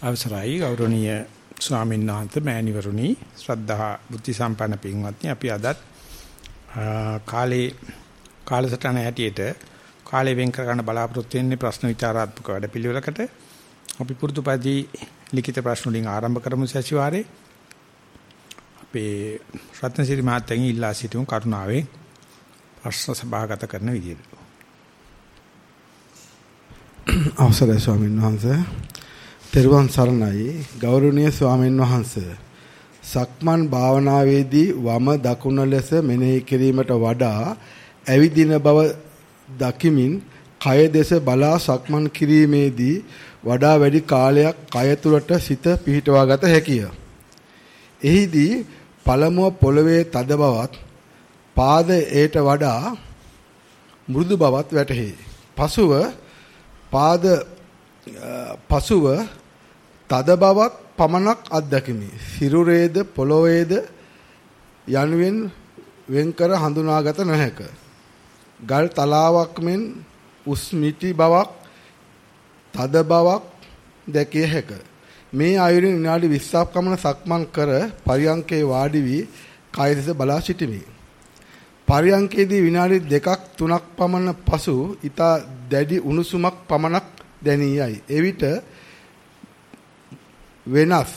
අවසරයි ගෞරවනීය ස්වාමීන් වහන්සේ මෑණිවරුනි. ශ්‍රද්ධා බුද්ධ සම්පන්න පින්වත්නි අපි අදත් කාලේ කාලසටහන හැටියට කාලේ වෙන් කර ගන්න බලාපොරොත්තු වෙන්නේ ප්‍රශ්න විචාරාත්මක වැඩපිළිවෙලකට. අපි පුරුදුපරිදි ලිඛිත ප්‍රශ්න වලින් ආරම්භ කරමු සතිವಾರේ අපේ රත්නසිරි මහත්තයන් ඉල්ලා සිටිමු කරුණාවෙන් ප්‍රශ්න සභාගත කරන විදියට. අවසරයි ස්වාමීන් වහන්සේ. තෙරුවන් සරණයි ගෞරවනීය ස්වාමීන් වහන්සේ සක්මන් භාවනාවේදී වම දකුණ ලෙස මෙනෙහි කිරීමට වඩා ඇවිදින බව දකිමින් කය දෙස බලා සක්මන් කිරීමේදී වඩා වැඩි කාලයක් කය තුළට සිත පිහිටවා ගත හැකිය. එහිදී පළමුව පොළවේ තද බවත් පාදයට වඩා මෘදු බවත් වැටහි. පසුව පාද පසුව තද බවක් පමණක් අත්දැකිමි. සිරුරේද පොළොවේද යනුවෙන් වෙන්කර හඳුනාගත නොහැක. ගල් තලාවක් මෙන් උස්මිටි බවක් තද බවක් දැකිය හැක. මේ ආයුරින් විනාඩි 20ක් පමණ සක්මන් කර පරියංකේ වාඩි වී කය දෙස බලා සිටිමි. පරියංකේදී විනාඩි 2ක් 3ක් පමණ පසු ඊට දැඩි උණුසුමක් පමණක් දැනියයි. එවිට වෙනස්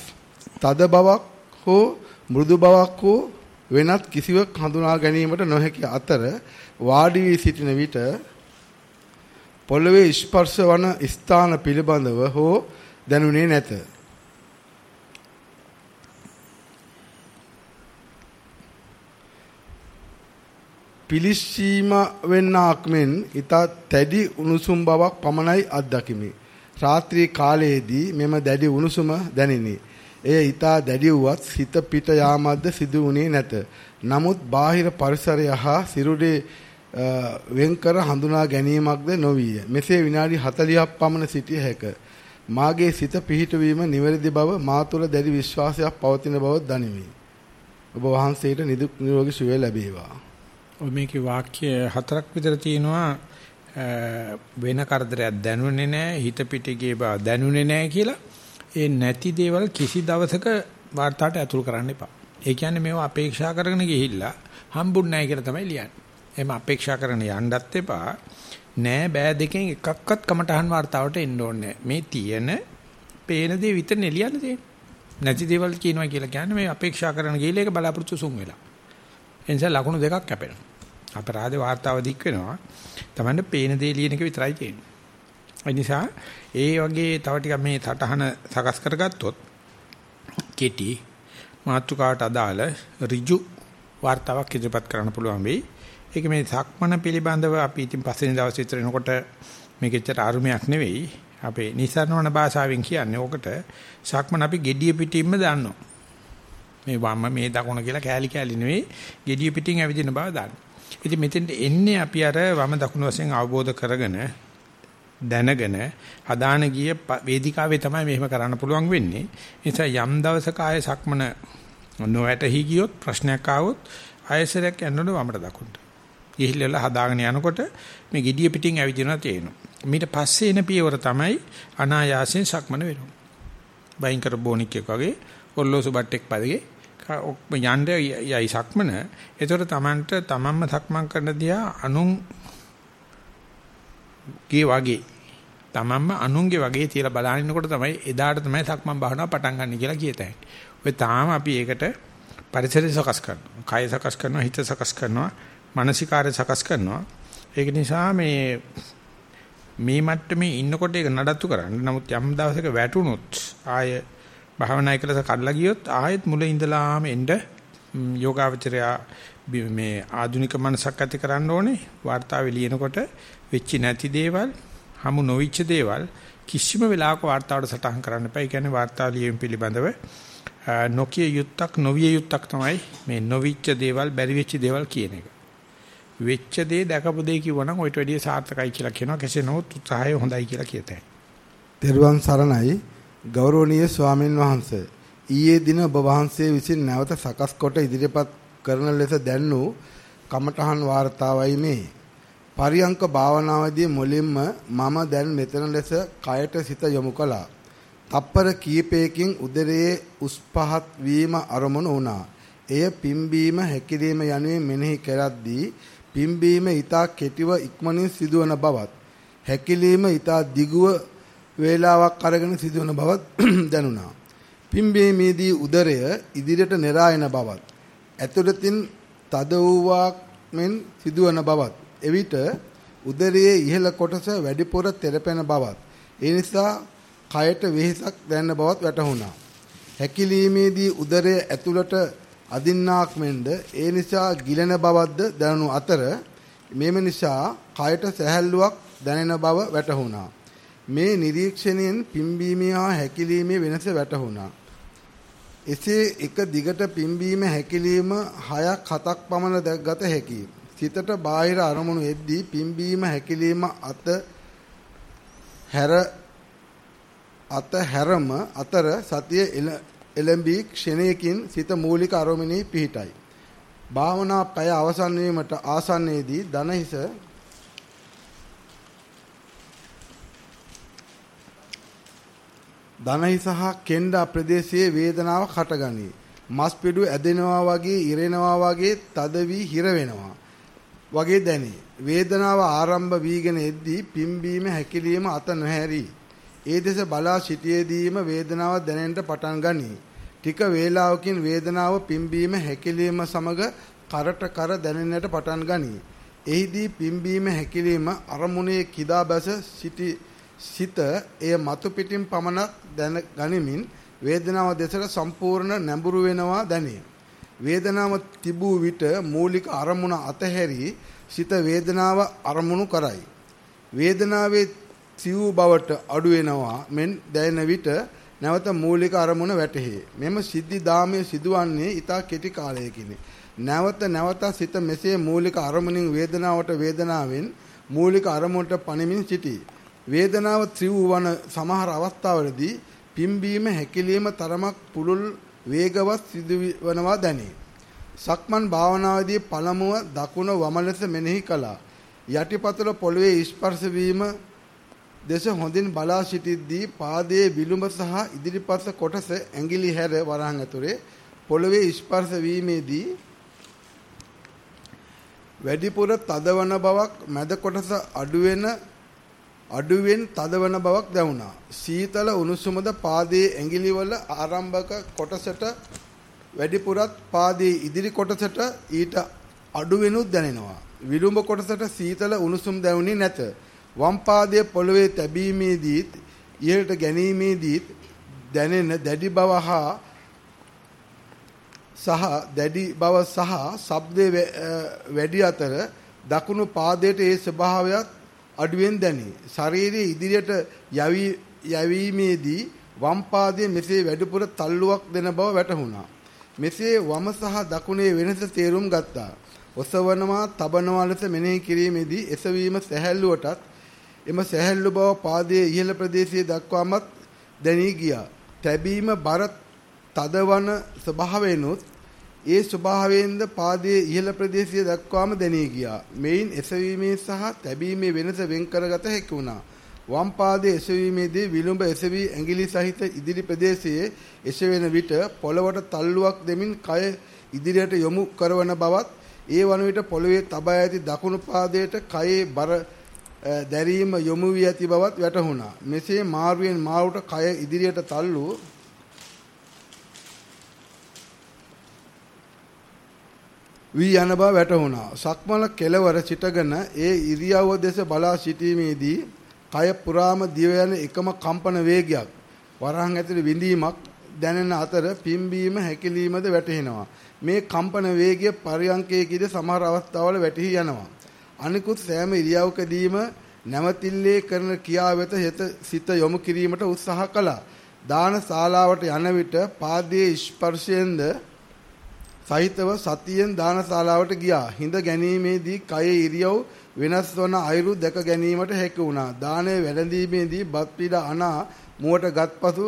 තද බවක් හෝ මෘදු බවක් හෝ වෙනත් කිසිවක් හඳුනා ගැනීමට නොහැකි අතර වාඩි වී සිටින විට පොළවේ ස්පර්ශ වන ස්ථාන පිළිබඳව හෝ දැනුනේ නැත. පිලිස්සීම වෙන්නාක් මෙන් ඊට තැඩි උණුසුම් බවක් පමණයි අත්දකිමි. රාත්‍රී කාලයේදී මෙම දැඩි උණුසුම දැනිනි. එය ඊට දැඩි වුවත් හිත පිට යාමක්ද සිදු වුණේ නැත. නමුත් බාහිර පරිසරය හා සිරුරේ වෙන්කර හඳුනා ගැනීමක්ද නොවිය. මෙසේ විනාඩි 40ක් පමණ සිටිය හැක. මාගේ සිත පිහිටවීම නිවැරදි බව මා තුළ දැඩි විශ්වාසයක් පවතින බව දනිමි. ඔබ වහන්සේට නිදුක් නිරෝගී සුවය ලැබේවා. ඔය මේකේ වාක්‍ය හතරක් විතර තියෙනවා වෙන කරදරයක් දැනුනේ නැහැ හිත පිටිගේ බව දැනුනේ නැහැ කියලා ඒ නැති දේවල් කිසි දවසක වාර්තාවට ඇතුල් කරන්න එපා. ඒ කියන්නේ මේව අපේක්ෂා කරගෙන ගිහිල්ලා හම්බුන්නේ නැහැ කියලා තමයි ලියන්නේ. එහෙම අපේක්ෂා කරගෙන යන්නත් එපා. නෑ බෑ දෙකෙන් එකක්වත් කමටහන් වාර්තාවට එන්න ඕනේ මේ තියෙන පේන දේ විතරනේ ලියන්න තියෙන්නේ. නැති දේවල් කියනවා කියලා කියන්නේ මේ අපේක්ෂා කරන ගිහිල්ලා ඒක බලාපොරොත්තු සුන් වෙලා. ඒ නිසා ලකුණු දෙකක් කැපෙනවා. අපරාධ වාර්තාව දික් වෙනවා. Tamanne පේන දේ ලියන එක විතරයි තියෙන්නේ. ඒ නිසා ඒ වගේ තව ටිකක් මේ සටහන සකස් කරගත්තොත් කෙටි මාතෘකාවට අදාළ ඍජු වාර්තාවක් ඉදිරිපත් කරන්න පුළුවන් වෙයි. ඒක මේ සක්මන පිළිබඳව අපි ඉතින් පස්වෙනි දවස් විතර එනකොට මේකෙච්චර ආරුමයක් නෙවෙයි. අපේ නිසරණවන භාෂාවෙන් කියන්නේ ඕකට සක්මන අපි gediya පිටින්ම දාන්නවා. මේ වම්ම මේ දකුණ කියලා කෑලි කෑලි නෙවෙයි gediya පිටින් ඇවිදින බව දාන්න. ඉතින් මෙතෙන්ට එන්නේ අපි අර වම දකුණ වශයෙන් අවබෝධ කරගෙන දැනගෙන හදාන ගිය වේදිකාවේ තමයි මෙහෙම කරන්න පුළුවන් වෙන්නේ. ඒ නිසා යම් දවසක ආය සක්මන නොවැටහි ගියොත් ප්‍රශ්නයක් ආවොත් ආයසරයක් යනකොට වමට දකුණට. ගිහිල්ලා හදාගෙන යනකොට මේ gediya පිටින් ඇවිදිනවා තේරෙනවා. ඊට පස්සේ එන පියවර තමයි අනායාසයෙන් සක්මන වෙනවා. බයින් කර බොනික් එක වගේ ඔල්ලෝසු බට්ටෙක් පදගේ යන්න යයි සක්මන. ඒතකොට Tamanට තමන්ම සක්මන් කරන දියා අනුන් ගේ වගේ තමන්ම අනුන්ගේ වගේ තියලා බලනකොට තමයි එදාට තමයි සක්මන් භාවනාව පටන් ගන්න කියලා කියතයි. ඔය තාම අපි ඒකට පරිසරය සකස් කරනවා. කය සකස් කරනවා, හිත සකස් කරනවා, මානසිකාරය සකස් කරනවා. ඒක නිසා මේ මේ මට්ටමේ ඉන්නකොට ඒක නඩත්තු කරන්න. නමුත් යම් දවසක වැටුනොත් ආය භාවනා එකලස කඩලා ගියොත් ආයෙත් මුල ඉඳලාම එන්න යෝගාවචරයා මේ ආධුනික මනසක් ඇති කරන්න ඕනේ වார்த்தාවේ ලියනකොට වෙච්චි නැති දේවල් හමු නොවිච්ච දේවල් කිසිම වෙලාවක වார்த்தාවට සටහන් කරන්න එපා. ඒ කියන්නේ වார்த்தා ලියීම පිළිබඳව නොකිය යුත්තක් නොවිය යුත්තක් තමයි මේ නොවිච්ච දේවල් බැරි වෙච්ච දේවල් කියන එක. වෙච්ච දේ දැකපු දේ කිව්වනම් ඔයිට වැඩිය සාර්ථකයි කියලා කියනවා. කෙසේ නමුත් උත්සාහය හොඳයි කියලා කියතේ. දේරුවන් සරණයි ගෞරවනීය ස්වාමින් වහන්සේ ඊයේ දින ඔබ වහන්සේ විසින් නැවත සකස් කොට ඉදිරිපත් කරන ලෙස දැන් වූ කමඨහන් වார்த்தාවයි මේ පරියංක භාවනාවේදී මුලින්ම මම දැන් මෙතන ලෙස කයට සිත යොමු කළා. තප්පර කීපයකින් උදරයේ උස් පහත් වීම අරමුණු වුණා. එය පිම්බීම හැකිරීම යනුවෙන් මෙනෙහි කරද්දී පිම්බීම ඊතා කෙටිව ඉක්මනින් සිදුවන බවත් හැකිලීම ඊතා දිගුව වේලාවක් අරගෙන සිදුවන බවත් දැනුණා. පිම්බීමේදී උදරය ඉදිරියට නෙරායන බවත් ඇතුළතින් තද වූවක් මෙන් සිදුවන බවත් එවිට උදරයේ ඉහළ කොටස වැඩිපුර තෙරපෙන බවත් ඒ නිසා කයට වෙහෙසක් දැනෙන බවත් වැටහුණා. හැකිලීමේදී උදරය ඇතුළට අදින්නාක් මෙන්ද ඒ නිසා ගිලෙන බවක්ද දැනුණු අතර මේම නිසා කයට සැහැල්ලුවක් දැනෙන බව වැටහුණා. මේ නිරීක්ෂණයෙන් පිම්බීමේ හා හැකිලීමේ වෙනස වැටහුණා. එසේ එක දිගට පිම්බීම හැකිලීම 6ක් 7ක් පමණ ගත හැකියි. සිතට බාහිර අරමුණු එද්දී පිම්බීම හැකිලීම අත හැර අත හැරම අතර සතිය එළඹී ක්ෂණයකින් සිත මූලික අරමුණේ පිහිටයි. භාවනා පය අවසන් වීමට ආසන්නයේදී දනහිස දනහිස හා කෙන්ඩා ප්‍රදේශයේ වේදනාවක් හටගනී. මස් පිඩු ඇදෙනවා වගේ ඉරෙනවා වගේ තද වී හිර වෙනවා. වගේ දැනේ. වේදනාව ආරම්භ වීගෙන එද්දී පිම්බීම හැකිලිම අත නොහැරී. ඒ දෙස බලා සිටියේදීම වේදනාව දැනෙන්න පටන් ගනී. ටික වේලාවකින් වේදනාව පිම්බීම හැකිලිම සමග කරට කර දැනෙන්නට පටන් ගනී. එහිදී පිම්බීම හැකිලිම අරමුණේ කිදා බැස සිටි සිත එය මතු පිටින් පමණක් දැන ගනිමින් වේදනාව දෙසට සම්පූර්ණ නැඹුරු වෙනවා දැනේ. වේදනාව තිබූ විට මූලික අරමුණ අතහැරී සිත වේදනාව අරමුණු කරයි. වේදනාවේ සිව් බවට අඩු වෙනවා මෙන් දැනෙන විට නැවත මූලික අරමුණ වැටහි. මෙම සිද්ධි දාමයේ සිදුවන්නේ ඊටා කෙටි කාලයකිනි. නැවත නැවත සිත මෙසේ මූලික අරමුණින් වේදනාවට වේදනාවෙන් මූලික අරමුණට පණමින් සිටී. වේදනාව ත්‍රිව් වන සමහර අවස්ථාවලදී පිම්බීම හැකිලිම තරමක් පුළුල් වේගවත් සිදුවනවා දැනේ. සක්මන් භාවනාවේදී පළමුව දකුණ වම ලෙස මෙනෙහි කළා. යටිපතුල පොළවේ ස්පර්ශ වීම දෙස හොඳින් බලා සිටිද්දී පාදයේ විලුඹ සහ ඉදිරිපස කොටස ඇඟිලි හැර වරහන් ඇතුලේ පොළවේ ස්පර්ශ වීමේදී වැඩිපුර තදවන බවක් මැද කොටස අඩුවෙන අඩුවෙන් තදවන බවක් දැනුණා. සීතල උණුසුමද පාදයේ ඇඟිලිවල ආරම්භක කොටසට වැඩිපුරත් පාදයේ ඉදිරි කොටසට ඊට අඩුවෙනුත් දැනෙනවා. විලුඹ කොටසට සීතල උණුසුම් දැනුනේ නැත. වම් පාදයේ පොළවේ තැබීමේදීත් ඉහළට ගැනීමේදීත් දැනෙන දැඩි බව හා සහ දැඩි බව සහ ශබ්දයේ වැඩි අතර දකුණු පාදයේ ඒ ස්වභාවයත් අඩුවෙන් දැනේ. ශරීරයේ ඉදිරියට යවි යැවීමේදී වම් පාදයේ මෙසේ වැඩිපුර තල්ලුවක් දෙන බව වැටහුණා. මෙසේ වම සහ දකුණේ වෙනස තේරුම් ගත්තා. ඔසවනවා, තබනවා ලෙස මෙනෙහි කිරීමේදී එසවීම සැහැල්ලුවටත් එම සැහැල්ලු බව පාදයේ ඉහළ ප්‍රදේශයේ දක්වාමත් දැනී ගියා. තැබීම බර තදවන ස්වභාවයෙන්ුත් ඒ ස්වභාවයෙන්ද පාදයේ ඉහළ ප්‍රදේශය දක්වාම දැනී ගියා. මෙයින් එසවීමේ සහ තැබීමේ වෙනස වෙන් කරගත හැකි වුණා. වම් පාදයේ එසවීමේදී විලුඹ එසවි ඇඟිලි සහිත ඉදිරි ප්‍රදේශයේ එසවෙන විට පොළවට තල්ලුවක් දෙමින් කය ඉදිරියට යොමු කරන බවත් ඒ වන විට පොළවේ තබා ඇති දකුණු පාදයට කයේ බර දැරීම යොමු වී ඇති බවත් වැටහුණා. මෙසේ මාරුවෙන් මාරුට කය ඉදිරියට තල්ලු වී යන බව වැටහුණා. සක්මල කෙලවර සිටගෙන ඒ ඉරියව්ව දෙස බලා සිටීමේදී කය පුරාම දිව යන එකම කම්පන වේගයක් වරහන් ඇතුළේ විඳීමක් දැනෙන අතර පිම්බීම හැකිලීමද වැටහෙනවා. මේ කම්පන වේගය පරියංකයේදී සමහර අවස්ථාවල වැටහි යනවා. අනිකුත් සෑම ඉරියව්කදීම නැවතිල්ලේ කරන ක්‍රියාව වෙත සිත යොමු කිරීමට උත්සාහ කළා. දාන ශාලාවට යන විට පාදයේ ස්පර්ශයෙන්ද සහිතව සතියෙන් දානශාලාවට ගියා. හිඳ ගැනීමේදී කයේ ඉරියව් වෙනස් වන අයුරු දැක ගැනීමට හැකි වුණා. දානය වැළඳීමේදී බත් පිළ අනා මුවට ගත්පසු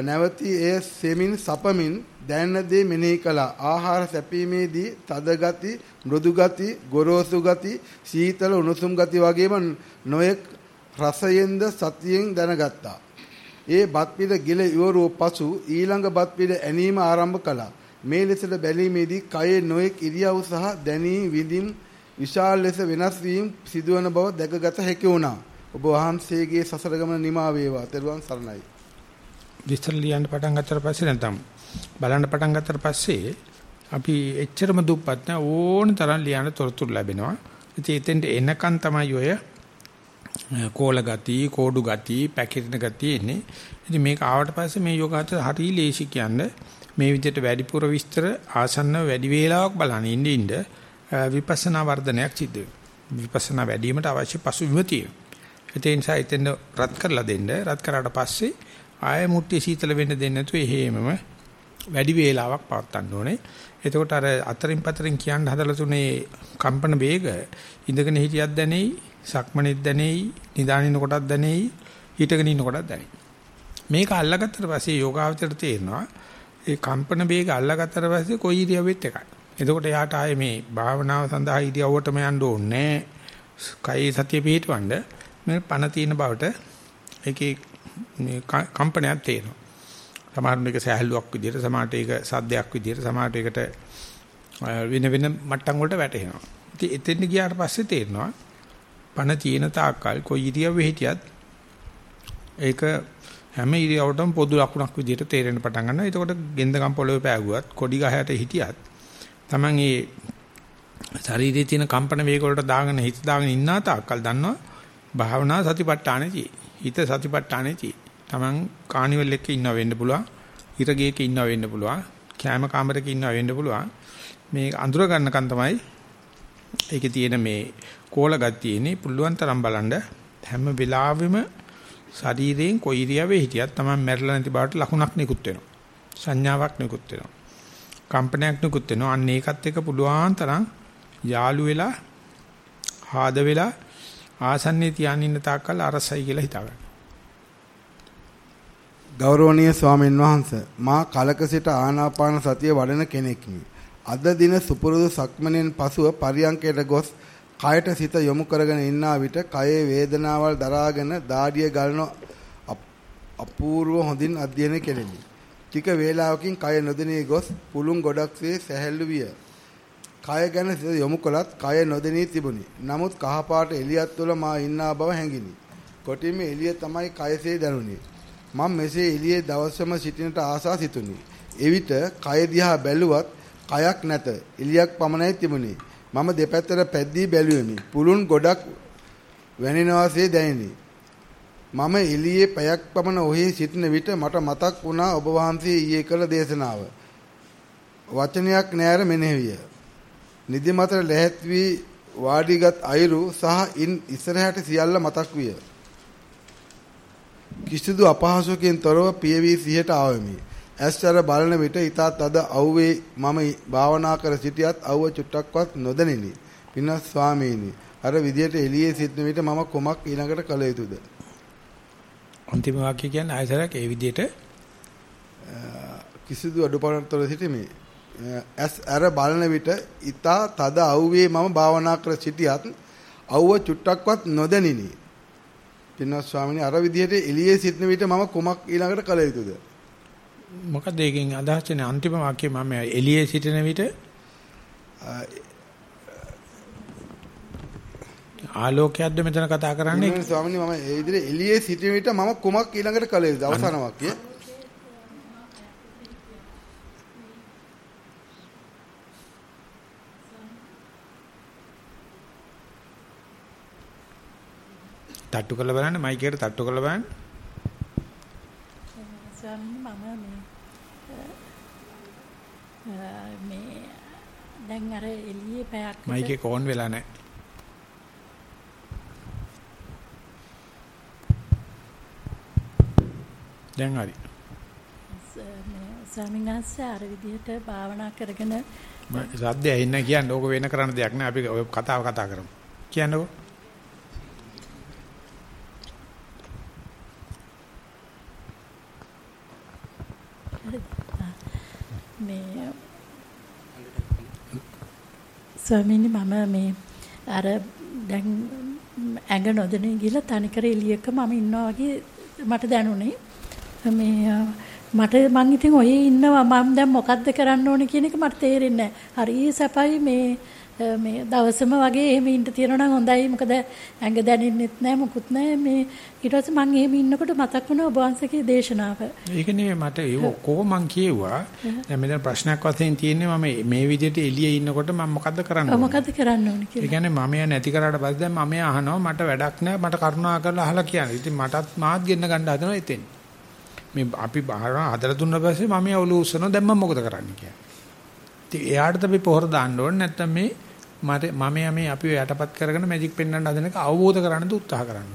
නැවතී එය සෙමින් සපමින් දැනෙන දේ මෙනෙහි කළා. ආහාර සැපීමේදී තද ගති, මෘදු ගති, ගොරෝසු ගති, සීතල උණුසුම් ගති වගේම නොයෙක් රසයෙන්ද සතියෙන් දැනගත්තා. ඒ බත් පිළ ගිල ඉවරව පසු ඊළඟ බත් පිළ ඇනීම ආරම්භ කළා. මේ ලෙසට බැලීමේදී කයේ නොයෙක් ඉරියව් සහ දැනී විඳින් විශාල ලෙස වෙනස් වීම සිදුවන බව දැකගත හැකි වුණා. ඔබ වහන්සේගේ සසර ගමන නිමා වේවා. තෙරුවන් සරණයි. විස්තර ලියන්න පටන් ගත්තට පස්සේ නැත්නම් බලන්න පටන් ගත්තට පස්සේ අපි එච්චරම දුප්පත් නැ ඕන තරම් ලියන්න තොරතුරු ලැබෙනවා. ඉතින් එතෙන්ට එනකන් තමයි ඔය කෝල ගති, කෝඩු ගති, පැකිරෙන ගති එන්නේ. ඉතින් මේක ආවට පස්සේ මේ යෝගාචර හරි ලේසි කියන්නේ මේ විදිහට වැඩිපුර විස්තර ආසන්න වැඩි වේලාවක් බලන ඉන්න ඉන්න විපස්සනා වර්ධනයක් සිද්ධ වෙනවා. විපස්සනා වැඩි වීමට අවශ්‍ය පසුබිම තියෙනවා. ඒ නිසා එතෙන් රත් කරලා දෙන්න. රත් කරාට පස්සේ ආය මුට්ටිය සීතල වෙන්න දෙන්නේ නැතුව එහෙමම වැඩි වේලාවක් පවත්වන්න ඕනේ. එතකොට අර අතරින් පතරින් කියන්න හදලා තුනේ කම්පන වේග ඉඳගෙන හිටියක් දැනෙයි, සක්මණෙත් දැනෙයි, නිදානින කොටත් දැනෙයි, හිටගෙන ඉන්න කොටත් දැනෙයි. මේක අල්ලගත්තට පස්සේ යෝගාවචර තේරෙනවා ඒ කම්පන වේග අල්ලගත්තට පස්සේ කොයි ඉරියව්වෙත් එකයි. එතකොට එයාට ආයේ මේ භාවනාව සඳහා ඉරියව්වටම යන්න ඕනේ කයි සතිය පිටවන්න මේ පණ තියෙන බවට ඒකේ මේ කම්පනයක් තියෙනවා. සමහරවිට ඒක සහැල්ලුවක් විදිහට සමහරට ඒක සද්දයක් විදිහට සමහරට ඒකට වෙන වෙන මට්ටම් වලට වැටෙනවා. ඉතින් එතෙන් ගියාට පස්සේ තේරෙනවා පණ තියෙන තාක්කල් කොයි ඉරියව්වෙ හිටියත් ඒක හැම ඉරියව්වටම පොදු ලකුණක් විදිහට තේරෙන්න පටන් ගන්නවා. එතකොට ගෙන්දගම් පොළවේ පෑගුවත් කොඩි ගහයට හිටියත් Taman ඒ ශරීරයේ තියෙන කම්පන වේග වලට දාගෙන හිත දාගෙන ඉන්නා තාක්කල් දන්නවා භාවනා සතිපට්ඨානෙදී හිත සතිපට්ඨානෙදී Taman කානිවල් එකක ඉන්නව වෙන්න පුළුවන් හිරගේක ඉන්නව වෙන්න පුළුවන් කැම කාමරයක ඉන්නව වෙන්න පුළුවන් මේ අඳුර ගන්නකන් තමයි ඒකේ තියෙන මේ කෝල ගතියනේ පුළුවන් තරම් බලන්න හැම වෙලාවෙම ශරීරයෙන් කොයි ඉරියවෙ හිටියත් තමයි මැරෙලා නැති බවට ලකුණක් නිකුත් වෙනවා සංඥාවක් නිකුත් වෙනවා කම්පනයක් නිකුත් වෙනවා අන්න ඒකත් එක්ක පුළුවන් තරම් යාළු වෙලා ආද වෙලා ආසන්නයේ තියාගෙන ඉන්න තාක්කල් අරසයි කියලා හිතාගන්න. ගෞරවනීය ස්වාමීන් වහන්ස මා කලක සිට ආනාපාන සතිය වඩන කෙනෙක්මි. අද දින සුපුරුදු සක්මණෙන් පසුව පරියංකයට ගොස් කයට සිත යොමු කරගෙන ඉන්නා විට කයේ වේදනාවල් දරාගෙන දාඩිය ගලන අපූර්ව හොඳින් අධ්‍යයනය කෙරෙමි. ටික වේලාවකින් කය නොදෙනී ගොස් පුළුන් ගොඩක්සේ සැහැල්ලු විය. කය ගැන සිත යොමු කළත් කය නොදෙනී තිබුණි. නමුත් කහපාට එළියත් තුළ මා ඉන්නා බව හැඟිනි. කොටින්ම එළිය තමයි කයසේ දැනුනි. මම මෙසේ එළියේ දවසම සිටිනට ආසා සිතුනි. එවිට කය දිහා බැලුවත් කයක් නැත. එළියක් පමණයි තිබුණේ. මම දෙපැත්තට පැද්දී බැලුවෙමි. පුළුන් ගොඩක් වැනිනවාසේ දැනිනි. මම එළියේ පැයක් පමණ ඔහි සිටින විට මට මතක් වුණා ඔබ වහන්සේ ඊයේ කළ දේශනාව. වචනයක් නෑර මෙනෙහිය. නිදිමතට ලැහත් වී වාඩිගත් අයුරු සහ ඉන් ඉස්සරහට සියල්ල මතක් විය. කිසිදු අපහසුකකින් තොරව පියවි සිහට ආවෙමි. ඇස්තර බලන විට ඊටත් අද අවුවේ මම භාවනා කර සිටියත් අවුව චුට්ටක්වත් නොදැනිනි. පින්වත් ස්වාමීනි අර විදියට එළියේ සිටින විට මම කොමක් ඊළඟට කළ යුතුද? අන්තිම වාක්‍ය කියන්නේ ආයතරක් ඒ විදිහට කිසිදු අඩුපාඩුතර සිටීමේ ඇස් අර බලන විට ඊතා තද අවුවේ මම භාවනා කර සිටියත් අවුව චුට්ටක්වත් නොදැනිනි. පින්වත් ස්වාමීනි අර විදිහට එළියේ සිටින විට මම කුමක් ඊළඟට කළ යුතුද? මොකද ඒකෙන් අදහස් වෙන අන්තිම වාක්‍යය මම එළියේ සිටින විට ආලෝකයක්ද මෙතන කතා කරන්නේ? නේ ස්වාමීනි මම ඒ විදිහට එළියේ සිටින විට මම කුමක් ඊළඟට කළ යුතුද? අවසාන වාක්‍යය. තට්ටු කරලා බලන්න මයික් එකට තට්ටු කරලා බලන්න. ස්වාමීනි මම මේ මේ දැන් අර එළියේ පැයක් මයික් එක ඕන් වෙලා නැහැ. දැන් හරි. ස්වාමීන් වහන්සේ අර විදිහට භාවනා කරගෙන සද්දය ඇහෙන්නේ කියන්නේ ඕක වෙන කරන්න දෙයක් නෑ අපි ඔය කතාව කතා කරමු. කියන්නකෝ. මේ ස්වාමීනි මම මේ අර දැන් ඇඟ නොදෙන ගිහලා තනිකර එළියක මම ඉන්නවා වගේ මට දැනුනේ. මේ අ, මට මං ඉතින් ඔය ඉන්නවා මම දැන් මොකද්ද කරන්න ඕනේ කියන එක මට තේරෙන්නේ නැහැ. හරි සැපයි මේ අ, මේ දවසම වගේ එහෙම ඉන්න තියෙනවා නම් හොඳයි. මොකද ඇඟ දැනෙන්නෙත් නැහැ මොකුත් නැහැ. මේ ඊට පස්සේ මං එහෙම ඉන්නකොට මතක් වුණා ඔබ වහන්සේගේ දේශනාව. ඒක නෙමෙයි මට ඒක ඔක්කොම මං කියෙව්වා. දැන් මෙතන ප්‍රශ්නයක් වශයෙන් තියෙන්නේ මම මේ විදිහට එළියේ ඉන්නකොට මම මොකද්ද කරන්න ඕනේ? මොකද්ද කරන්න ඕනේ ඒ කියලා. කියන්නේ මම නැති කරාට පස්සේ දැන් මම අහනවා මට වැඩක් නැහැ මට කරුණා කරලා අහලා කියන්න. ඉතින් මටත් මාත් ගෙන්න ගන්න හදනවා එතෙන්. මේ අපි බාහරා හදලා දුන්න පස්සේ මම ඔලුව උස්සනවා දැන් මම මොකද කරන්න කියන්නේ. ඉතින් එයාට අපි පොහොර දාන්න ඕනේ නැත්නම් මේ මට මම යමේ අපි යටපත් කරගෙන මැජික් පෙන්වන්න හදන එක අවබෝධ කරගන්න උත්සාහ කරන්න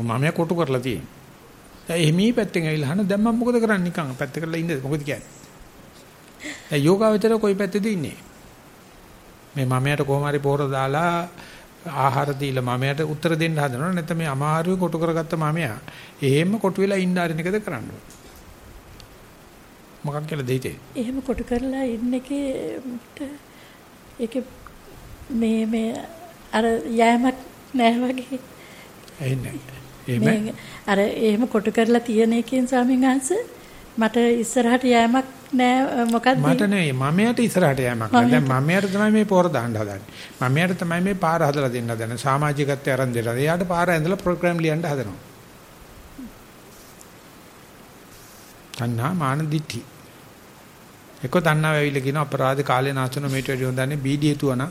ඕනේ. මම කොටු කරලා තියෙන්නේ. දැන් එහිමී පැත්තෙන් ඇවිල්ලා අහන දැන් මම මොකද කරන්නේ නිකන් පැත්ත කරලා ඉන්නද මොකද කියන්නේ? දැන් යෝගාවචර කොයි පැත්තේද ඉන්නේ? මේ මමයට කොහොම හරි පොහොර දාලා ආහාර දීලා මමයට උත්තර දෙන්න හදනවනේ නැත්නම් මේ අමාරුවේ කොටු කරගත්ත මමයා එහෙම කොටු වෙලා ඉන්න ආරින එකද කරන්න ඕනේ. මොකක් කියලා දෙයිතේ? එහෙම කොටු කරලා ඉන්න එකේ ඒකේ මේ මේ අර යෑමක් නැහැ වගේ. එන්නේ. එහෙම අර එහෙම කොටු කරලා තියෙන එකෙන් ස්වාමීන් වහන්සේ මට ඉස්සරහට යෑමක් නෑ මොකද්ද මට නෙවෙයි මමයට ඉස්සරහට යෑමක් නෑ. දැන් මමයට තමයි මේ පොර දාන්න හදන්නේ. මමයට තමයි මේ පාර හදලා දෙන්න හදන්නේ. සමාජිකත්වය අරන් දෙන්න. එයාට පාර ඇඳලා ප්‍රෝග්‍රෑම් ලියන්න හදනවා. තණ්හා මාන දිට්ඨි. එක්ක තණ්හාව ඇවිල්ලා කියන අපරාධ කාලේ නාසන මේට වැඩි හොඳන්නේ බීඩිය තුවන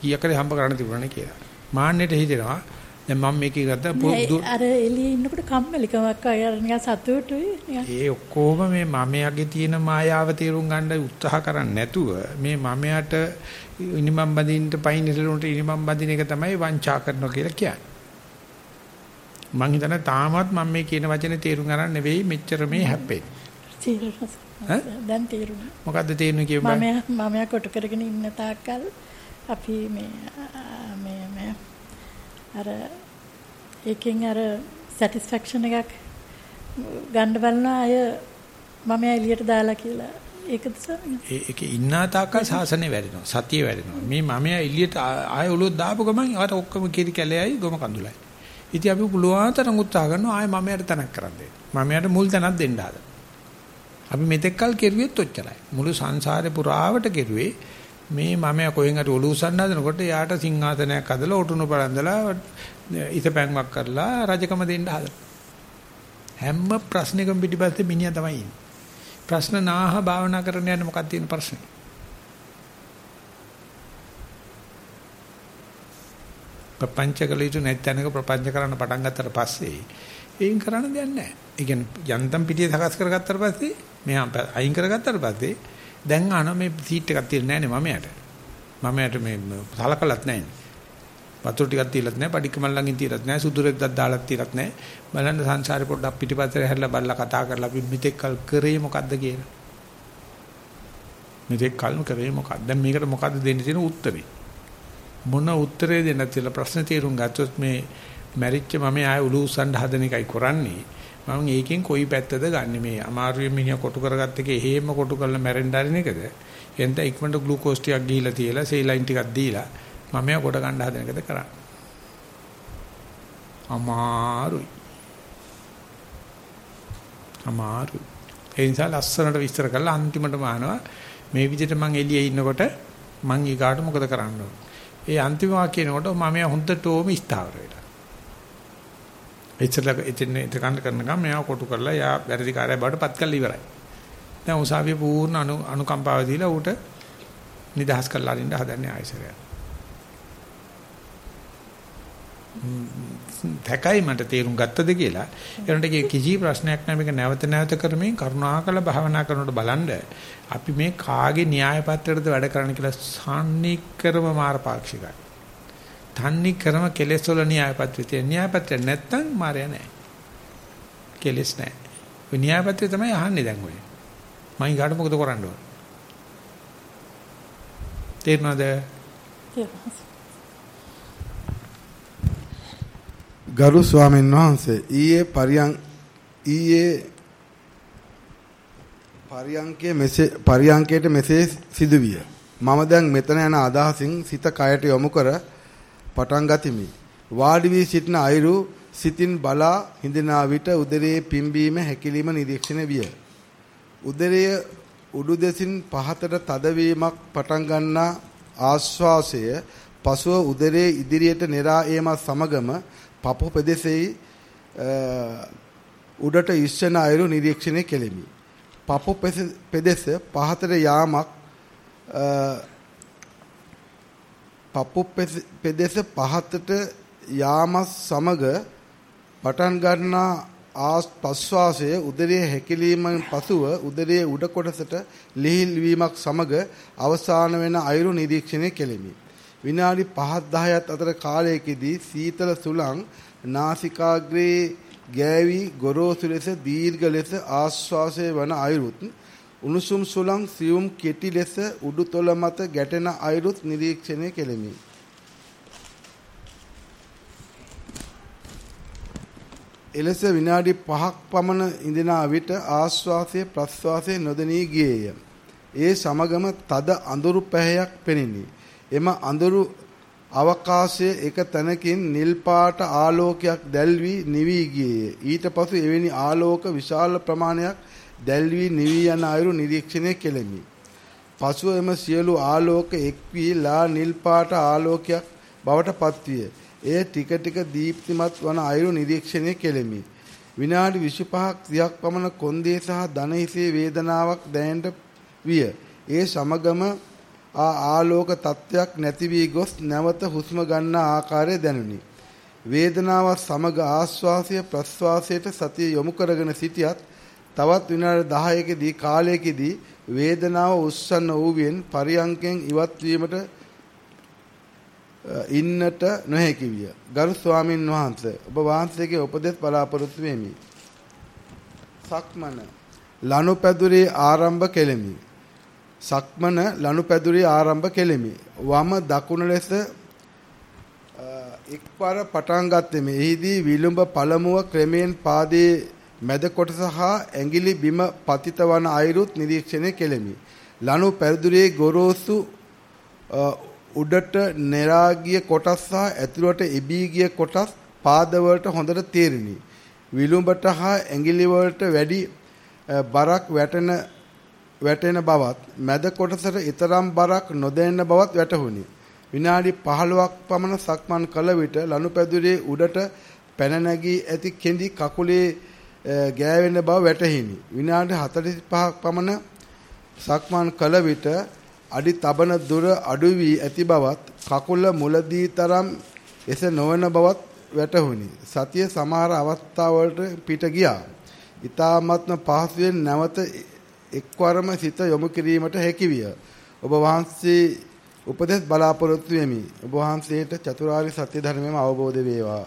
කීයකට හම්බ කරන්න තිබුණානේ කියලා. මාන්නෙට හිතෙනවා දැන් මම මේකේ ගත්ත නෑ, අර එළියේ ඉන්නකොට කම්මැලිකමක් අය අර නිකන් සතුටුයි නිකන් ඒ ඔක්කොම මේ මමයාගේ තියෙන මායාව තේරුම් ගන්න උත්සාහ කරන්නේ නැතුව මේ මමයාට ඉනිමම් බඳින්න පයින් ඉරලුන්ට ඉනිමම් බඳින එක තමයි වංචා කරනවා කියලා කියන්නේ. මං හිතන්නේ තාමත් මම මේ කියන වචනේ තේරුම් ගන්න නෙවෙයි මෙච්චර මේ හැප්පෙන්නේ. තේරුණා. දැන් තේරුණා. මොකද්ද තේරුනේ කියමු බෑ. මම මම කොට කරගෙන ඉන්න තාක්කල් අපි මේ මේ මේ අර ඒකෙන් අර සැටිස්ෆැක්ෂන් එකක් ගන්න බලනවා අය මම එළියට දාලා කියලා ඒකද ඒකේ ඉන්නා තාක්කල් සාසනේ වැඩෙනවා. සතිය වැඩෙනවා. මේ මමයා එළියට ආය ඔලුව දාපු ගමන් ආට ඔක්කොම කිරි කැලෙයි ගොම කඳුලයි. ඉතින් අපි පුළුවන් තරම් උත්සාහ කරනවා ආය මමයාට තනක් කරන් දෙන්න. මමයාට මුල් තැනක් දෙන්න හදනවා. අපි මෙතෙක් කල් කෙරුවෙත් ඔච්චරයි. මුළු සංසාරේ පුරාවට කෙරුවේ මේ මමයා කොහෙන් හරි ඔලු උස්සන්න හදනකොට යාට සිංහාසනයක් හදලා ඔටුනු බලන්දලා ඉතපැන්වක් කරලා රජකම දෙන්න හදනවා. හැම ප්‍රශ්නයකම පිටිපස්සේ මිනිහා තමයි ඉන්නේ. ප්‍රශ්න නාහ භාවනා කරන්න යන්න මොකක්ද තියෙන ප්‍රශ්නේ? ප්‍රපංච කළ යුතු නැත්නම්ක ප්‍රපංච කරන්න පටන් ගත්තට පස්සේ ඒන් කරන්න දෙයක් නැහැ. ඒ කියන්නේ යන්තම් පිටිය සකස් කරගත්තට පස්සේ මෙහා අයින් කරගත්තට පස්සේ දැන් ආන මේ සීට් එකක් තියෙන්නේ නැහැ නේ මමයට. මමයට මේ සලකලත් නැහැ. වතුර ටිකක් තියලත් නැහැ, පඩිකමල් ළඟින් තියලත් නැහැ, සුදු රෙද්දක් දාලත් තියලත් නැහැ. බලන්න සංසාරේ පොඩ්ඩක් පිටිපස්සට හැරිලා බලලා කතා කරලා අපි මෙතෙක් කල් කරේ මොකද්ද කියලා. මෙතෙක් කල් කරේ මොකක්ද? දැන් මේකට මොකද්ද දෙන්න තියෙන උත්තරේ? මොන උත්තරේ දෙන්නද කියලා ප්‍රශ්න තීරුම් ගත්තොත් මේ මැරිච්ච මම ආය උළු උස්සන්න හදන එකයි කරන්නේ. මම ඒකෙන් කොයි පැත්තද ගන්නෙ මේ අමාරුවෙන් මිනිහා කොටු කරගත්ත එකේ හේම කොටු කරලා මැරෙන්න හරින එකද? එතන ඉක්මනට ග්ලූකෝස් ටිකක් ගිහිලා තියලා සේලයින් ටිකක් දීලා මම එයා කොට ගන්න හදන එකද කරන්නේ. අමාරුයි. අමාරුයි. ඒ නිසා ලස්සනට විස්තර කරලා අන්තිමටම අහනවා මේ විදිහට මං එළියේ ඉන්නකොට මං ඊගාට මොකද කරන්න ඕන? ඒ අන්තිම වාක්‍යනකොට මම එයා හොඳටම ස්ථාවර වෙලා. එච්චර එතන එතකන් කරන ගමන් මෙයා කොටු කරලා යා වැරදි කාර්යය බවට පත් කරලා ඉවරයි. දැන් උසාවිය පූර්ණ අනු අනුකම්පාව දීලා ඌට නිදහස් කරලා අරින්න හදන්නේ ආයසරය. තකයි මට තේරුම් ගත්තද කියලා. ඒනට කිසි ප්‍රශ්නයක් නැහැ මේක නැවත නැවත කරමින් කරුණාකර භාවනා කරනකොට බලන්න අපි මේ කාගේ න්‍යාය පත්‍රයටද වැඩ කරන්න කියලා සාන්නිකරම මාරපාක්ෂිකයි. තන්නේ කරම කෙලෙස් වල න්‍යාය පත්‍රය තියෙන න්‍යාය පත්‍රය නැත්තම් මාරය නැහැ. කෙලෙස් නැහැ. ඔය න්‍යාය පත්‍රය තමයි අහන්නේ දැන් ඔය. මම ඊගාට මොකද කරන්න ඕන? තේරුණාද? ගරු ස්වාමීන් වහන්සේ ඊයේ පරියන් ඊයේ පරියන්කේ මෙසේ පරියන්කේට මෙසේ සිදුවිය. මම දැන් මෙතන යන අදහසින් සිත කයට යොමු කර පටන් ගතිමි. වාඩි වී සිටින අයුරු සිතින් බලා හිඳනා විට උදරයේ පිම්බීම හැකිලිම නිරීක්ෂණය විය. උදරය උඩු දෙසින් පහතට තදවීමක් පටන් ගන්නා ආශ්වාසය පසුව උදරයේ ඉදිරියට නෙරා ඒමත් සමගම පපු ප්‍රදේශයේ උඩට ඉස්සන අයුරු නිරීක්ෂණය කෙලිමි. පපු පෙදෙස පහතට යාමක් පපු පෙදෙස පහතට යාම සමග පටන් ගන්නා ආස් ප්‍රශ්වාසය උදරයේ හැකිලීමෙන් පසුව උදරයේ උඩ කොටසට ලිහිල් වීමක් සමග අවසාන වෙන අයුරු නිරීක්ෂණය කෙලිමි. විනාඩි 5-10ත් අතර කාලයකදී සීතල සුළං නාසිකාග්‍රේ ගෑවි ගොරෝසු ලෙස දීර්ඝ ලෙස ආශ්වාසය වන අයුරුත් උණුසුම් සුළං සියුම් කෙටි ලෙස උඩුතොල මත ගැටෙන අයුරුත් නිරීක්ෂණය කෙලිමි. එලෙස විනාඩි 5ක් පමණ ඉඳනා විට ආශ්වාසයේ ප්‍රශ්වාසයේ නොදෙනී ගියේය. ඒ සමගම තද අඳුරු පැහැයක් පෙනිනි. එම අඳුරු අවකාශයේ එක තැනකින් නිල් පාට ආලෝකයක් දැල්වි නිවි ගියේය. ඊට පසු එවැනි ආලෝක විශාල ප්‍රමාණයක් දැල්වි නිවි යන අයුරු නිරීක්ෂණය කෙලෙමි. පසුව එම සියලු ආලෝක එක් වී ලා නිල් පාට ආලෝකයක් බවට පත්විය. එය ටික ටික දීප්තිමත් වන අයුරු නිරීක්ෂණය කෙලෙමි. විනාඩි 25ක් 30ක් පමණ කොන්දේ සහ දන හිසේ වේදනාවක් දැනෙන්න විය. ඒ සමගම ආ ආලෝක තත්වයක් නැති වී ගොස් නැවත හුස්ම ගන්න ආකාරය දැනුනි. වේදනාව සමග ආශ්වාසය ප්‍රශ්වාසයට සතිය යොමු කරගෙන සිටියත් තවත් විනාඩි 10කදී කාලයකදී වේදනාව උස්සන්න වූවෙන් පරියංකෙන් ඉවත් වීමට ඉන්නට නොහැකි විය. ගරු ස්වාමින් වහන්සේ ඔබ වහන්සේගේ උපදෙස් බලාපොරොත්තු වෙමි. සක්මන ලනුපැදුරේ ආරම්භ කෙලෙමි. සක්මන ලනුපැදුරේ ආරම්භ කෙලෙමි. වම දකුණ ලෙස එක්වර පටන් ගත්තෙමි. එහිදී විලුඹ පළමුව ක්‍රමයෙන් පාදයේ මැද කොටස හා ඇඟිලි බිම පතිත වන අයුරුත් නිරීක්ෂණය කෙලෙමි. ලනු පැදුරේ ගොරෝසු උඩට නෙරා ගිය කොටස් සහ ඇතුළට එබී ගිය කොටස් පාදවලට හොඳට තේරිනි. විලුඹට හා ඇඟිලි වලට වැඩි බරක් වැටෙන වැටෙන බවත් මැද කොටසට ඊතරම් බරක් නොදැනෙන බවත් වැටහුණි. විනාඩි 15ක් පමණ සක්මන් කළ විට ලනුපැදුරේ උඩට පැන නැගී ඇති කෙඳි කකුලේ ගෑවෙන බව වැටහිනි. විනාඩි 45ක් පමණ සක්මන් කළ විට අඩි තබන දුර අඩු වී ඇති බවත් කකුල මුලදී තරම් එස නොවන බවත් වැටහුණි. සතිය සමහර අවස්ථාවලට පිට ගියා. ඊ타ත්ම පහසුවෙන් නැවත එක්වරම සිත යොමු කිරීමට හැකි විය. ඔබ වහන්සේ උපදෙස් බලාපොරොත්තු වෙමි. ඔබ වහන්සේට චතුරාර්ය සත්‍ය ධර්මයම අවබෝධ වේවා.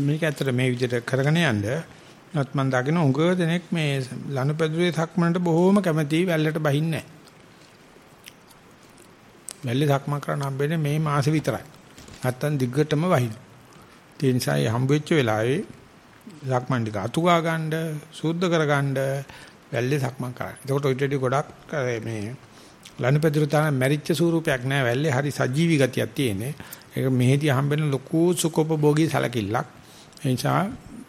මේක ඇත්තට මේ විදිහට කරගෙන යන්න නත් මම දකින උඟ දෙනෙක් මේ ලනුපැදුරේ සක්මනට බොහෝම කැමතියි වැල්ලට බහින්නේ නැහැ. වැල්ලේ සක්මන් කරන්න හම්බෙන්නේ මේ මාසෙ විතරයි. නැත්තම් දිග්ගටම වහින. ඒ නිසා මේ හම්බෙච්ච වෙලාවේ සක්මන් ටික අතුගා ගන්න, සුද්ධ කර ගන්න වැල්ලේ සක්මන් කරන්න. එතකොට ඔය ටෙඩි ගොඩක් මේ ලනුපැදුර තරම් මැරිච්ච ස්වරූපයක් නෑ වැල්ලේ හරි සජීවී ගතියක් තියෙන්නේ. ඒක මෙහෙදී හම්බෙන ලොකු සුකොපභෝගී සලකිල්ලක්. ඒ නිසා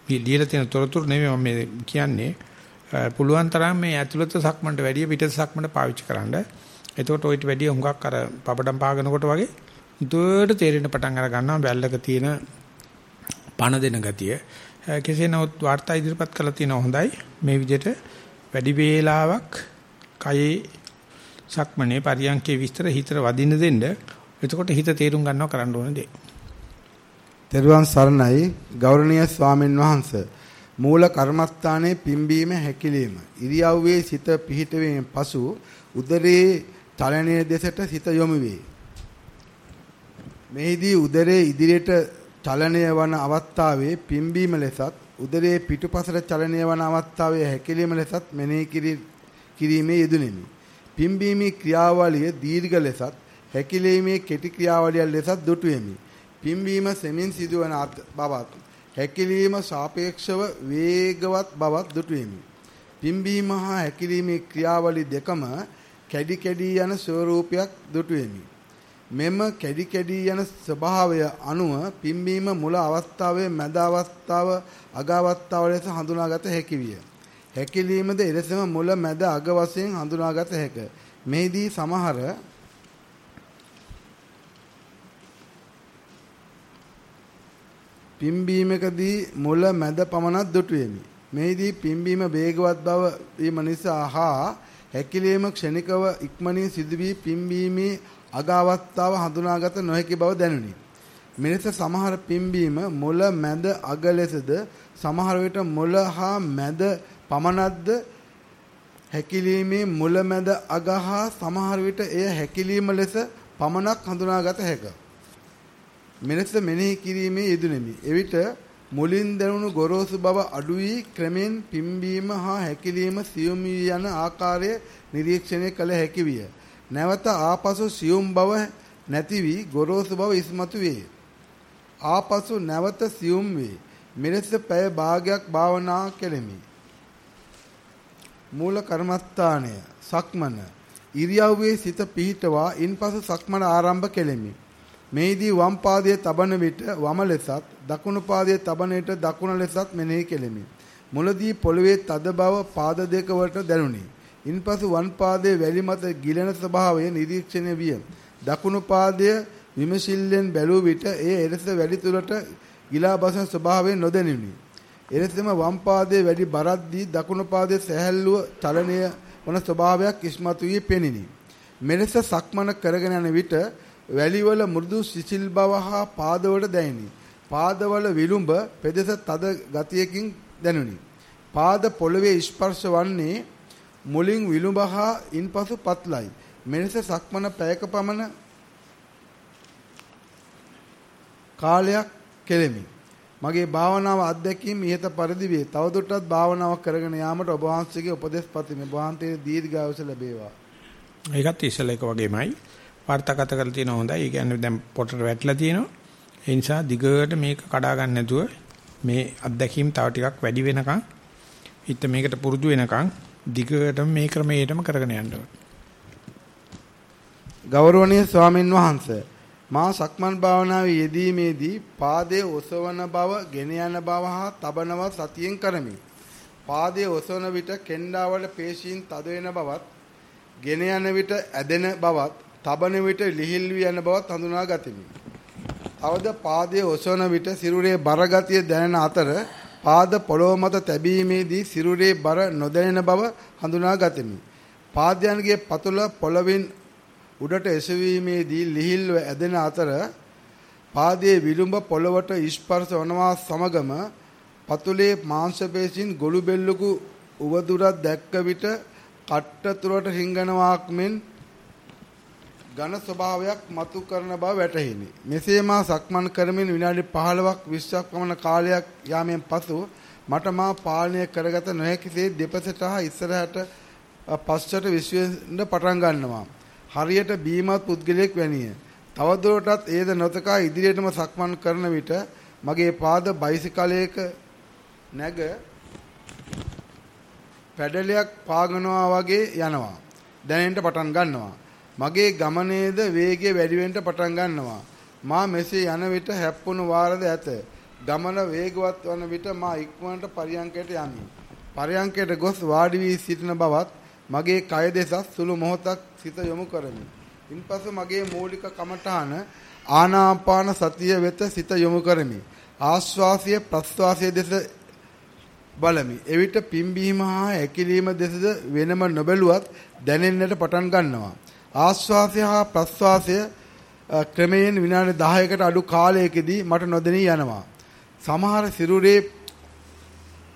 ලියලා තියෙන තොරතුරු නෙමෙයි මම මේ කියන්නේ. පුළුවන් තරම් මේ ඇතුළත සක්මන්ට වැඩිය පිටත සක්මන්ට පාවිච්චි කරන්න. එතකොට ඔයිට වැඩිය හුඟක් අර පපඩම් පාගනකොට වගේ දුවට තේරෙන පටන් අර ගන්නවා බැල්ලක තියෙන පණ දෙන ගතිය. කෙසේ නමුත් වාර්තා ඉදිරිපත් කළා තියෙන හොඳයි. මේ විදිහට වැඩි වේලාවක් කයේ සක්මනේ පරියන්කේ විස්තර හිතට වදින්න දෙන්න. එතකොට හිත තේරුම් ගන්නව කරන්න ඕන දේ. තෙරුවන් සරණයි ගෞරවනීය ස්වාමින් වහන්සේ. මූල කර්මස්ථානයේ පිම්බීම හැකිලිම ඉරියව්වේ සිත පිහිටවීමෙන් පසු උදරයේ චලනයේ දෙසට සිත යොමු වේ. මෙහිදී උදරයේ ඉදිරියට චලනය වන අවස්ථාවේ පිම්බීම ලෙසත් උදරයේ පිටුපසට චලනය වන අවස්ථාවේ හැකිලීම ලෙසත් මෙනෙහි කිරීමේ යෙදුණෙමි. පිම්බීමේ ක්‍රියාවලිය දීර්ඝ ලෙසත් හැකිලීමේ කෙටි ක්‍රියාවලිය ලෙසත් දුටුවෙමි. පිම්බීම සෙමින් සිදුවන බවත් හැකිලීම සාපේක්ෂව වේගවත් බවත් දුටුවෙමි. පිම්බීම හා හැකිලීමේ ක්‍රියාවලි දෙකම කැඩි කැඩි යන ස්වරූපයක් දුටුවෙමි. මෙම කැඩි කැඩි යන ස්වභාවය අනුව පිම්බීම මුල අවස්ථාවේ මැද අවස්ථාව අග අවස්ථාව ලෙස හඳුනාගත හැකි විය. හැකිලීමද එලෙසම මුල මැද අග වශයෙන් හඳුනාගත හැක. මෙහිදී සමහර පිම්බීමකදී මුල මැද පමණක් දුටුවෙමි. මෙහිදී පිම්බීම වේගවත් බව වීම නිසා හා හැකිලීම ක්ෂණිකව ඉක්මනින් සිදුවී පිම්බීමේ අග අවස්ථාව හඳුනාගත නොහැකි බව දැනුනි. මෙලෙස සමහර පිම්බීම මුල මැද අග ලෙසද සමහර විට මුල හා මැද පමණක්ද හැකිලීමේ මුල මැද අග හා සමහර විට එය හැකිලීම ලෙස පමණක් හඳුනාගත හැකිය. මෙලෙස මෙනෙහි කිරීමේ යෙදුණෙමි. එවිට මුලින් දැනුණු ගොරෝසු බව අඩු වී ක්‍රමෙන් පිම්බීම හා හැකිලීම සියුම් වී යන ආකාරය නිරීක්ෂණය කළ හැකි විය. නැවත ආපසු සියුම් බව නැති වී ගොරෝසු බව ඉස්මතු වේ. ආපසු නැවත සියුම් වේ. මෙලෙස පැය භාගයක් භාවනා කෙලෙමි. මූල කර්මස්ථානය සක්මන ඉරියව්වේ සිත පිහිටවා ඉන්පසු සක්මන ආරම්භ කෙලෙමි. මෙහිදී වම් පාදයේ තබන විට වම ලෙසත් දකුණු පාදයේ තබන විට දකුණ ලෙසත් මෙනෙහි කෙලෙමි. මුලදී පොළවේ තද බව පාද දෙක වලට දැනුනි. ඉන්පසු වම් පාදයේ වැලි මත ගිලෙන ස්වභාවය නිරීක්ෂණය විය. දකුණු පාදය විමසිල්ලෙන් බැලූ විට එය එලෙස වැලි තුලට ගිලා බසන ස්වභාවය නොදැනිනි. එලෙසම වම් පාදයේ වැඩි බරක් දී දකුණු පාදයේ සැහැල්ලුව චලනය වන ස්වභාවයක් ඉස්මතු වී පෙනිනි. මෙලෙස සක්මන කරගෙන යන විට වැලිවල මෘදු සිසිල් බව හා පාදවල දැනිනි. පාදවල විලුඹ පෙදෙස තද ගතියකින් දැනුනි. පාද පොළවේ ස්පර්ශ වන්නේ මුලින් විලුඹ හා ඉන්පසු පත්ලයි. මෙලෙස සක්මන පැයක පමණ කාලයක් කෙලෙමි. මගේ භාවනාව අත්දැකීම් ඉහත පරිදි වේ. තවදුරටත් භාවනාවක් කරගෙන යාමට ඔබ වහන්සේගේ උපදෙස් පතමි. ඔබ වහන්සේට දීර්ඝායුෂ ලැබේවා. ඒකත් ඉස්සෙල්ලා එක වගේමයි. වාර්තාගත කරලා තියෙන හොඳයි. ඒ කියන්නේ දැන් පොටට වැටලා තියෙනවා. ඒ නිසා දිගට මේක කඩා ගන්න නැතුව මේ අත්දැකීම් තව ටිකක් වැඩි වෙනකන් හිත මේකට පුරුදු වෙනකන් දිගටම මේ ක්‍රමයටම කරගෙන යන්න ඕනේ. ගෞරවනීය ස්වාමින් වහන්සේ මා සක්මන් භාවනාවේ යෙදීමේදී පාදයේ ඔසවන බව, ගෙන යන බව හා තබනව සතියෙන් කරමි. පාදයේ ඔසවන විට කෙන්ඩාවල පේශීන් තද වෙන බවත්, ගෙන යන විට ඇදෙන බවත්, තබන විට ලිහිල් වී යන බවත් හඳුනා ගතිමි. තවද පාදයේ ඔසවන විට සිරුරේ බර ගතිය දැනෙන අතර පාද පොළොව මත තැබීමේදී සිරුරේ බර නොදැනෙන බව හඳුනා ගතිමි. පාදයන්ගේ පතුල පොළවෙන් උඩට එසවීමේදී ලිහිල්ව ඇදෙන අතර පාදයේ විලුඹ පොළවට ස්පර්ශ වනවා සමගම පතුලේ මාංශ පේශීන් ගොළු බෙල්ලක උවදුරක් දැක්ක විට කට්ට තුරට රිංගනවාක් මෙන් ඝන ස්වභාවයක් මතු කරන බව වැටහිනි. මෙසේ මා සක්මන් කරමින් විනාඩි 15ක් 20ක් පමණ කාලයක් යාමෙන් පසු මට මා පාලනය කරගත නොහැකිසේ දෙපසට හා ඉස්සරහට පස්සට විශ්වෙන්න පටන් ගන්නවා. හරියට බීමත් පුද්ගලයෙක් වැනිය. තවදුරටත් ඒද නොතකා ඉදිරියටම සක්මන් කරන විට මගේ පාද බයිසිකලයක නැග පැඩලයක් පාගනවා වගේ යනවා. දැනෙන්න පටන් ගන්නවා. මගේ ගමනේද වේගය වැඩි වෙන්න පටන් ගන්නවා. මා මෙසේ යන විට හැප්පුණු වාරද ඇත. ගමන වේගවත් වන විට මා ඉක්මනට පරියංකයට යමි. පරියංකයට ගොස් වාඩි වී සිටින බවත් මගේ කය දෙසත් සුළු මොහොතක් සිත යොමු කරමි. ඉන්පසු මගේ මූලික කමඨාන ආනාපාන සතිය වෙත සිත යොමු කරමි. ආශ්වාසය ප්‍රශ්වාසය දෙස බලමි. එවිට පිම්බීම හා ඇකිලීම දෙසද වෙනම නොබැලුවත් දැනෙන්නට පටන් ගන්නවා. ආශ්වාසය හා ප්‍රශ්වාසය ක්‍රමයෙන් විනාඩි 10කට අඩු කාලයකදී මට නොදෙනී යනවා. සමහර සිරුරේ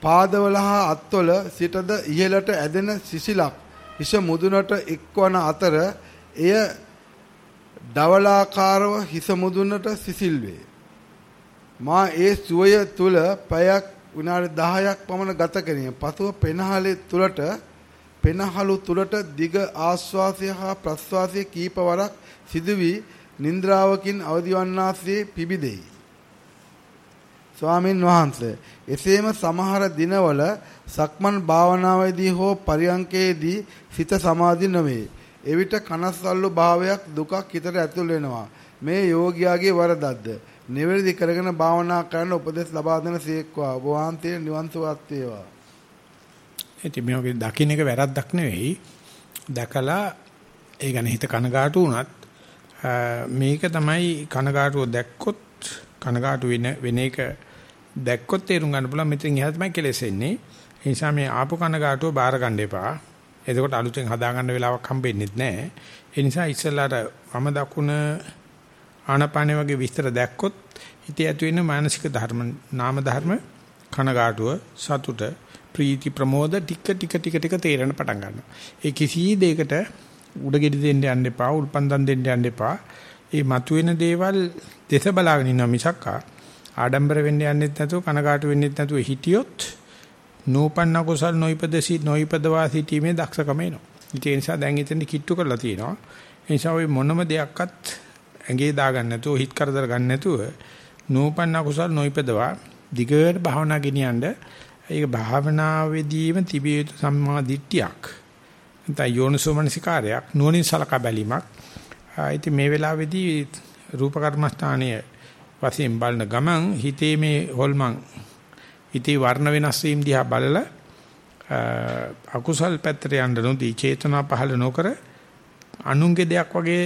පාදවල හා අත්වල සිටද ඉහළට ඇදෙන සිසිලක් හිස මුදුනට එක්වන අතර එය දවලාකාරව හිස මුදුනට සිසිල් වේ. මා ඒ සුවය තුල පැයක් විනාඩි 10ක් පමණ ගත කෙනිය. පසුව පෙනහලේ තුලට පෙනහලු තුලට දිග ආශ්වාසය හා ප්‍රශ්වාසය කීපවරක් සිදු වී නින්ද්‍රාවකින් අවදිවන්නාසේ පිබිදෙයි. ස්වාමින් වහන්සේ එසේම සමහර දිනවල සක්මන් භාවනාවේදී හෝ පරියංකේදී සිත සමාධි නොවේ. එවිට කනස්සල්ලු භාවයක් දුකක් හිතට ඇතුල් වෙනවා. මේ යෝගියාගේ වරදක්ද? නිවැරදි කරගෙන භාවනා කරන්න උපදෙස් ලබා දෙන සීක්වා. ඔබ වහන්සේ නිවන් සුවත් වේවා. ඉතින් මේකේ දකින්න එක වැරද්දක් නෙවෙයි. දැකලා ඒ ගැන හිත කනගාටු වුණත් මේක තමයි කනගාටුව දැක්කොත් කනගාටු වෙන වෙන එක දැක්කොත් තේරුම් ගන්න පුළුවන් මෙතෙන් එහා තමයි කෙලෙසෙන්නේ. ඒ නිසා මේ ආපු කනගාටුව බාර ගන්න එපා. එතකොට අලුතෙන් හදා ගන්න වෙලාවක් හම්බෙන්නේ නැහැ. ඒ නිසා ඉස්සෙල්ලාට වම දකුණ ආනපානේ වගේ විස්තර දැක්කොත් හිතේ ඇති වෙන මානසික ධර්ම නාම ධර්ම කනගාටුව සතුට ප්‍රීති ප්‍රමෝද ටික ටික ටික ටික තේරෙන පටන් ගන්නවා. ඒ කිසි දෙයකට උඩගෙඩි දෙන්න යන්න එපා, උල්පන්දම් දෙන්න යන්න එපා. ඒ මතුවෙන දේවල් දෙස බලාගෙන ඉන්න මිසක් ආඩම්බර වෙන්න යන්නෙත් නැතුව කනගාටු වෙන්නෙත් නැතුව හිටියොත් නූපන්න කුසල් නොයිපදසි නොයිපදවා සිටීමේ දක්ෂකම එනවා. ඒ නිසා දැන් එතන කිට්ටු කරලා තියෙනවා. ඒ නිසා ওই මොනම දෙයක්වත් ඇඟේ දාගන්න නැතුව හිත කරදර ගන්න නැතුව නූපන්න කුසල් නොයිපදවා දිගට භාවනා ගෙනියන්න ඒක භාවනාවේදීම තිබිය යුතු සම්මා දිට්ඨියක්. නැත්නම් යෝනිසෝමනසිකාරයක් නුවණින් සලකා බැලීමක්. ඉතින් මේ වෙලාවේදී රූප කර්මස්ථානයේ වශයෙන් බලන ගමන් හිතේ මේ හොල්මන් හිතේ වර්ණ වෙනස් වීම දිහා බලලා අකුසල් පැත්තට යන්න නොදී චේතනා පහළ නොකර අනුන්ගේ දෙයක් වගේ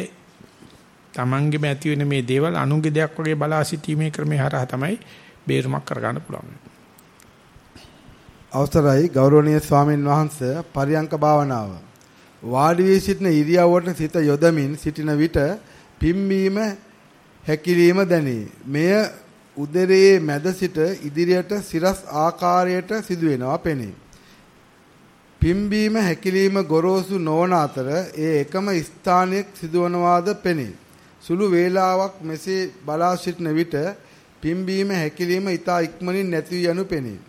Tamange ඇති වෙන මේ දේවල් අනුන්ගේ දෙයක් වගේ බලා සිටීමේ ක්‍රමය හරහා තමයි බේරුමක් කරගන්න පුළුවන්. අවසරයි ගෞරවනීය ස්වාමින් වහන්සේ පරියංක භාවනාව වාඩි වී සිටින ඉරියව්වට සිත යොදමින් සිටින විට පිම්බීම හැකිලිම දැනේ. මෙය උදරයේ මැද සිට ඉදිරියට සිරස් ආකාරයට සිදුවෙනවා පෙනේ. පිම්බීම හැකිලිම ගොරෝසු නොවන අතර ඒ එකම ස්ථානයක සිදුවනවාද පෙනේ. සුළු වේලාවක් මෙසේ බලා සිටින විට පිම්බීම හැකිලිම ඊතා ඉක්මනින් නැති යනු පෙනේ.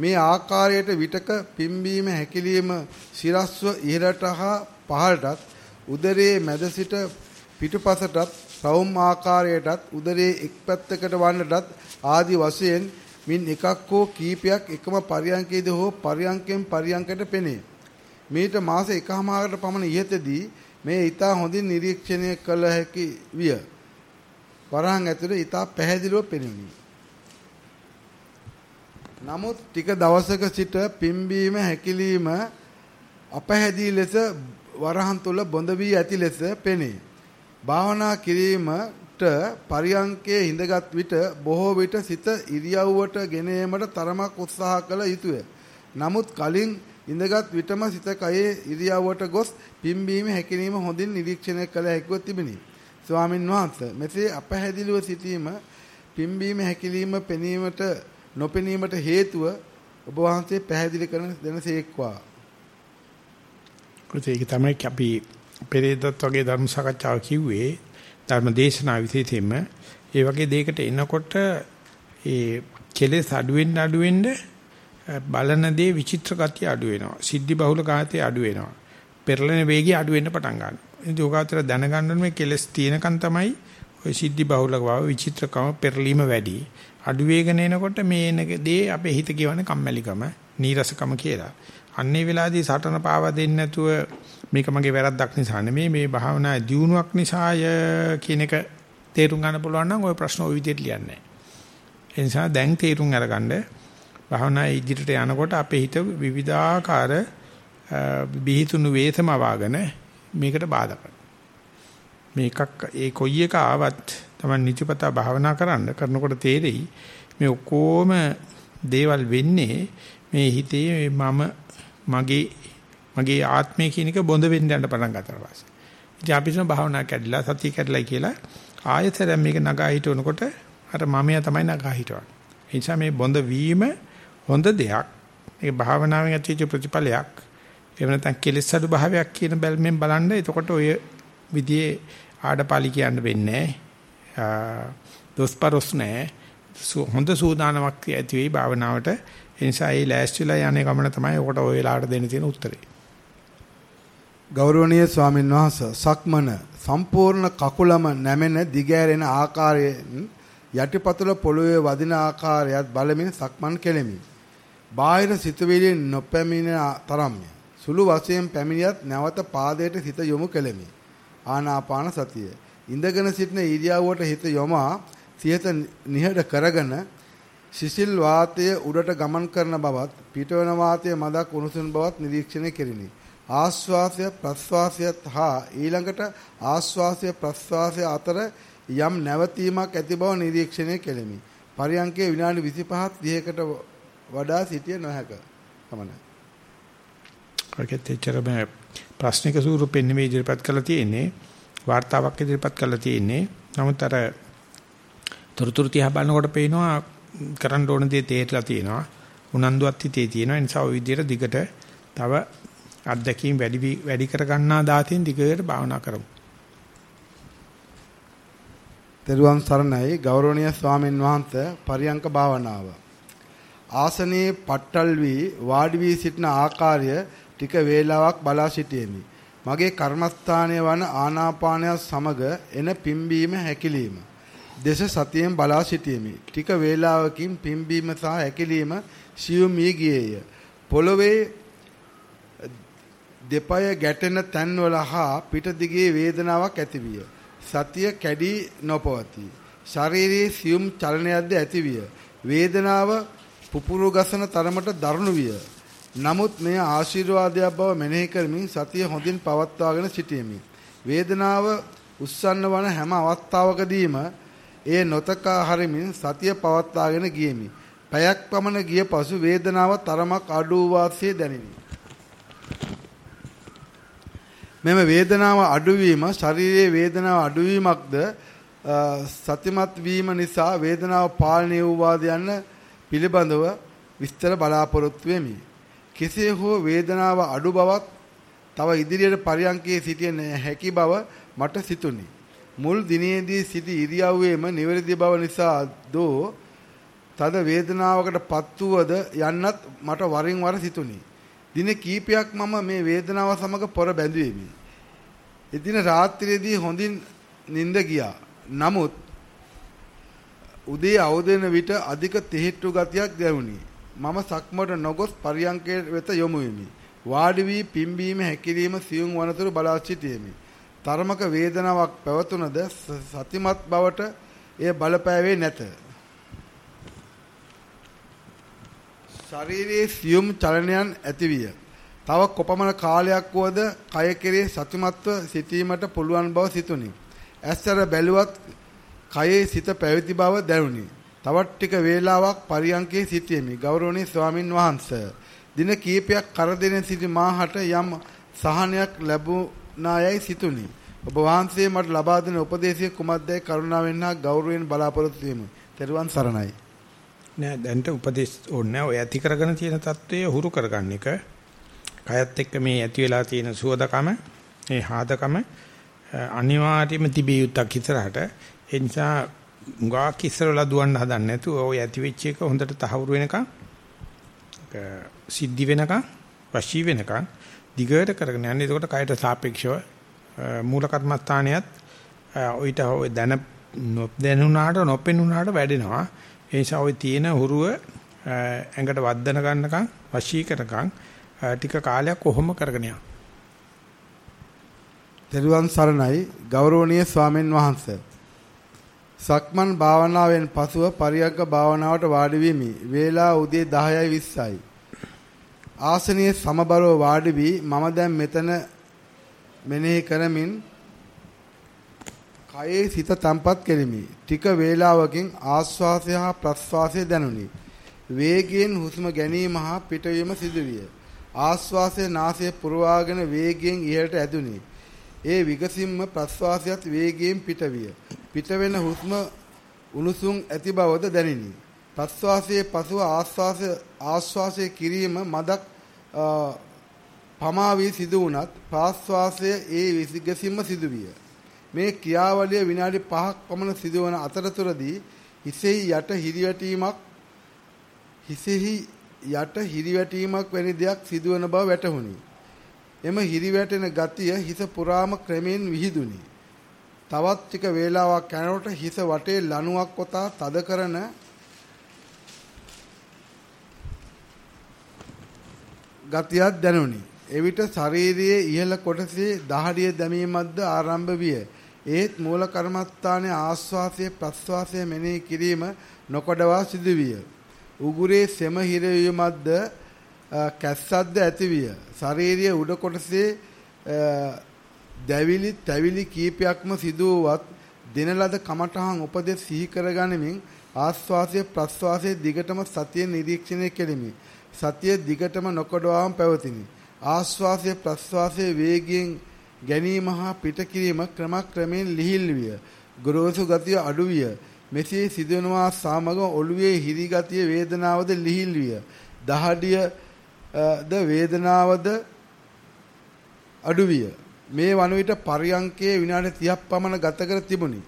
මේ ආකාරයට විටක පිම්බීම හැකිලිම සිරස්ව ඉහළට හා පහළටත් උදරයේ මැද සිට පිටුපසටත් රවුම් ආකාරයටත් උදරයේ එක් පැත්තකට වන්නටත් ආදි වශයෙන් මින් එකක් හෝ කීපයක් එකම පරියන්කයේදී හෝ පරියන්කෙන් පරියන්කට පෙනේ. මේට මාස එකහමාරකට පමණ ඉහතදී මේ ඊටා හොඳින් නිරීක්ෂණය කළ හැකි විය. වරහන් ඇතුළේ ඊටා පැහැදිලිව පෙනුනි. නමුත් ටික දවසක සිට පිම්බීම හැකිලිම අපහැදී ලෙස වරහන් තුල බොඳ වී ඇති ලෙස පෙනේ. භාවනා කිරීමට පරියංකයේ හිඳගත් විට බොහෝ විට සිත ඉරියව්වට ගෙන ඒමට තරමක් උත්සාහ කළ යුතුය. නමුත් කලින් ඉඳගත් විටම සිත කයේ ඉරියව්වට ගොස් පිම්බීම හැකිලිම හොඳින් නිරීක්ෂණය කළ හැකිව තිබිනි. ස්වාමින් වහන්සේ මෙසේ අපහැදිලිව සිටීම පිම්බීම හැකිලිම පෙනීමට නොපෙනීමට හේතුව ඔබ වහන්සේ පැහැදිලි කරන දෙනසේක්වා. ඒක තමයි අපි පෙරේදත් වගේ ධර්ම සාකච්ඡාව කිව්වේ ධර්ම දේශනා විශේෂයෙන්ම ඒ වගේ දෙයකට එනකොට ඒ කෙලෙස් අඩු වෙන්න අඩු වෙන්න බලන දේ විචිත්‍ර ගතිය අඩු වෙනවා. සිද්ධි බහුල ගාතේ අඩු වෙනවා. පෙරලෙන වේගය අඩු වෙන්න පටන් ගන්නවා. ඉතින් ඔකාතර දැනගන්න මේ කෙලස් තියෙනකන් තමයි ওই සිද්ධි බහුල බව විචිත්‍රකම පෙරලීම වැඩි. අඩු වේගන එනකොට මේ එන දේ අපේ හිත කියවන්නේ කම්මැලිකම, නීරසකම කියලා. අන්නේ වෙලාවේදී සටන පාවා දෙන්නේ නැතුව මේක මගේ වැරද්දක් නිසා නෙමෙයි මේ භාවනා දියුණුවක් නිසාය කියන එක තේරුම් ගන්න පුළුවන් නම් ওই ප්‍රශ්න ওই විදිහට ලියන්නේ. ඒ නිසා දැන් තේරුම් අරගන්න භාවනා ඉදිරියට යනකොට අපේ හිත විවිධාකාර බිහිතුණු වේතම වාගෙන මේකට බාධා කරනවා. මේකක් ඒ කොයි එක ආවත් තමයි නිතිපතා භාවනා කරන්න කරනකොට තේරෙයි මේ ඔක්කොම දේවල් වෙන්නේ මේ හිතේ මම මගේ මගේ ආත්මය කියන එක බොඳ වෙන්න යන පටන් ගන්නවා පස්සේ. ඉතින් අපි කියන භාවනා කැඩිලා සතිය කැඩිලා කියලා ආයතන මේක නගා හිටවනකොට අර මමයා තමයි නගා හිටවන්නේ. ඒ නිසා මේ බොඳ වීම හොඳ දෙයක්. ඒක භාවනාවෙන් ඇතිවෙච්ච ප්‍රතිඵලයක්. එහෙම නැත්නම් කෙලෙස් අඩු භාවයක් කියන බැල්මෙන් බලන්න එතකොට ඔය විදිහේ ආඩපාලි කියන්න වෙන්නේ නැහැ. දොස්පරොස් නැහැ. හොඳ සූදානමක් ඇති වෙයි භාවනාවට. ඒ නිසා ඒ ලෑස්තිලා යන්නේ ගමන තමයි ඔකට ওই වෙලාවට දෙන්න තියෙන උත්තරේ. ගෞරවනීය ස්වාමීන් වහන්සේ සක්මන සම්පූර්ණ කකුලම නැමෙන දිගෑරෙන ආකාරයෙන් යටිපතුල පොළවේ වදින ආකාරයත් බලමින් සක්මන් කෙලෙමි. බාහිර සිතුවිලි නොපැමිණෙන තරම්ය. සුළු වශයෙන් පැමිණියත් නැවත පාදයට සිත යොමු කෙලෙමි. ආනාපාන සතිය. ඉඳගෙන සිටින ඉරියව්වට හිත යොමා සියත නිහඬ කරගෙන සිසිල් වාතය උඩට ගමන් කරන බවත් පිටවන වාතය මදක් උණුසුම් බවත් නිරීක්ෂණය කෙරිනි. ආශ්වාසය ප්‍රශ්වාසයත් හා ඊළඟට ආශ්වාසය ප්‍රශ්වාසය අතර යම් නැවතීමක් ඇති බව නිරීක්ෂණය කෙලිමි. පරියංකයේ විනාඩි 25ක් 30කට වඩා සිටිය නොහැක. පමණයි. ඔකෙත් එච්චරම ප්‍රශ්නික ස්වරූපෙන් නෙමෙයි ඉදිරිපත් කරලා තියෙන්නේ. වார்த்தාවක් ඉදිරිපත් කරලා තියෙන්නේ. නමුත් අර තොරතුරු තියා බලනකොට පේනවා කරන්න ඕන දේ තේරලා තියෙනවා. උනන්දුවත් හිතේ තියෙනවා. ඒ නිසා ওই විදිහට දිගට තව අත්දැකීම් වැඩි වැඩි කර ගන්නා දාතින් දිගට භාවනා කරමු. තෙරුවන් සරණයි ගෞරවනීය ස්වාමීන් වහන්සේ පරියංක භාවනාව. ආසනයේ පට්ටල් වී වාඩි වී සිටින ආකාරය ටික වේලාවක් බලා සිටියෙමි. මගේ කර්මස්ථානය වන ආනාපානය සමග එන පිම්බීම හැකිලිම දේශ සතියෙන් බලා සිටියෙමි. ටික වේලාවකින් පිම්බීම සහ හැකිලිම සියුම් වී ගියේය. පොළවේ දෙපය ගැටෙන තැන්වල හා පිට දිගේ වේදනාවක් ඇතිවිය. සතිය කැඩී නොපවතී. ශරීරයේ සියුම් චලනයක්ද ඇතිවිය. වේදනාව පුපුරු ගසන තරමට දරුණු විය. නමුත් මෙය ආශිර්වාදයක් බව මෙනෙහි කරමින් සතිය හොඳින් පවත්වාගෙන සිටීමි. වේදනාව උස්සන්න වන හැම අවස්ථාවකදීම එය නොතකා හරිමින් සතිය පවත්වාගෙන ගියෙමි. පැයක් පමණ ගිය පසු වේදනාව තරමක් අඩු වාසිය දැනිනි. මෙම වේදනාව අඩුවීම ශරීරයේ වේදනාව අඩුවීමක්ද සතිමත් වීම නිසා වේදනාව පාලනය වූවාද යන්න පිළිබඳව විස්තර බලාපොරොත්තු වෙමි. කෙසේ හෝ වේදනාව අඩු බවත් තව ඉදිරියට පරියන්කේ සිටිය හැකි බව මට සිතුනි. මුල් දිනේදී සිටි ඉරියව්වේම නිවැරදි බව නිසා දෝ තද වේදනාවකට පත් වූවද යන්නත් මට වරින් වර සිතුනි. දින කීපයක් මම මේ වේදනාව සමග පොර බැඳුවෙමි. එදින රාත්‍රියේදී හොඳින් නිින්ද ගියා. නමුත් උදේ අවදින විට අධික තෙහෙට්ටු ගතියක් දැනුනි. මම සක්මට නොගොස් පරියංකයේ වෙත යොමු වෙමි. වාඩි වී පිම්බීම හැකිලිම සියුම් වනතුරු බලා සිටියෙමි. තරමක වේදනාවක් පැවතුනද සතිමත් බවට එය බලපෑවේ නැත. ශරීරයේ සියුම් චලනයන් ඇතිවිය. තව කොපමණ කාලයක් වුවද කය කෙරේ සතුටුමත්ව සිටීමට පුළුවන් බව සිතුනි. ඇස්සර බැලුවත් කයේ සිත පැවති බව දැනුනි. තවත් ටික වේලාවක් පරියංකේ සිටියෙමි. ගෞරවනීය ස්වාමින් වහන්සේ දින කීපයක් කරදෙන සිටි මාහට යම් සහනයක් ලැබුණායයි සිතුනි. ඔබ වහන්සේ මට ලබා දෙන උපදේශය කුමක්දයි කරුණාවෙන් හා ගෞරවයෙන් බලාපොරොත්තු වෙමි. තෙරුවන් සරණයි. නෑ දැන්ට උපදේශ ඕනේ ඔය ඇති කරගෙන තියෙන தত্ত্বය හුරු කරගන්න එක. කයත් එක්ක මේ ඇති වෙලා තියෙන සුවදකම, මේ හාදකම අනිවාර්යයෙන්ම තිබිය යුත්තක් ඉතරහට. ඒ නිසා ගාක් ඉස්සරලා දුවන්න හදන්නේ නැතුව ඔය ඇති වෙච්ච එක හොඳට තහවුරු වෙනකන් සිද්ධි වෙනකන් වශී වෙනකන් දිගට කරගෙන යන්න. එතකොට කයට සාපේක්ෂව මූල කර්මස්ථානයත් ඔయిత ඔය දැන දැනුණාට නොපෙනුණාට වැඩෙනවා. ඒ නිසා ඔය තියෙන හුරුව ඇඟට වද්දන ගන්නකන් වශී කරනකන් ටික කාලයක් කොහොම කරගෙන යනවා. දරුවන් සරණයි ගෞරවනීය ස්වාමින් වහන්සේ සක්මන් භාවනාවෙන් පසුව පරියග්ග භාවනාවට වාඩි වෙමි. වේලා උදේ 10යි 20යි. ආසනයේ සමබරව වාඩි වී මම දැන් මෙතන මෙනෙහි කරමින් කයේ සිත තම්පත් කෙලිමි. ටික වේලාවකින් ආශ්වාසය හා ප්‍රශ්වාසය දැනුනි. වේගයෙන් හුස්ම ගැනීම හා පිටවීම සිදුවිය. ආශ්වාසය නාසය පුරවාගෙන වේගයෙන් ඉහළට ඇදුනි. ඒ විගසින්ම ප්‍රශ්වාසයත් වේගයෙන් පිටවිය. පිටවෙන හුස්ම උණුසුම් ඇති බවද දැනිනි. ප්‍රශ්වාසයේ පසුව ආශ්වාසය ආශ්වාසය කිරීම මදක් පමා වී සිදු වුණත් ප්‍රාශ්වාසය ඒ විගසින්ම සිදුවිය. මේ ක්‍රියාවලිය විනාඩි 5ක් පමණ සිදුවන අතරතුරදී හිසෙහි යට හිරිවැටීමක් හිසෙහි යට හිරිවැටීමක් වැනි දෙයක් සිදුවන බව වැටහුණි. එම හිරිවැටෙන ගතිය හිස පුරාම ක්‍රමෙන් විහිදුනි. තවත් ටික වේලාවක් යනකොට හිස වටේ ලණුවක් කොතා තද කරන ගතියක් දැනුනි. එවිට ශාරීරියේ ඉහළ කොටසේ දහඩිය දැමීමක්ද ආරම්භ විය. ඒත් මූල කර්මස්ථානයේ ආස්වාසය ප්‍රස්වාසය මෙනෙහි කිරීම නොකඩවා සිදුවිය. උගුරේ සෙම හිරවීමක්ද කැස්සක්ද ඇතිවිය. ශාරීරියේ උඩ කොටසේ දැවිලි තැවිලි කීපයක්ම සිදු වුවත් දින ලද කමඨහන් උපදෙස් සිහි කරගනිමින් ආස්වාසය ප්‍රස්වාසයේ දිගටම සතිය නිරීක්ෂණය කෙලිමි. සතිය දිගටම නොකඩවාම පැවතිනි. ආස්වාසය ප්‍රස්වාසයේ වේගයෙන් ගැනීම හා පිටකිරීම ක්‍රමක්‍රමයෙන් ලිහිල් විය. ගොරෝසු ගතිය අඩු විය. මෙසේ සිදුවනවා සමග ඔළුවේ හිරි ගතිය වේදනාවද ලිහිල් විය. දහඩිය ද වේදනාවද අඩු විය. මේ වන විට පරියංකයේ විනාඩි 30ක් පමණ ගත කර තිබුණි.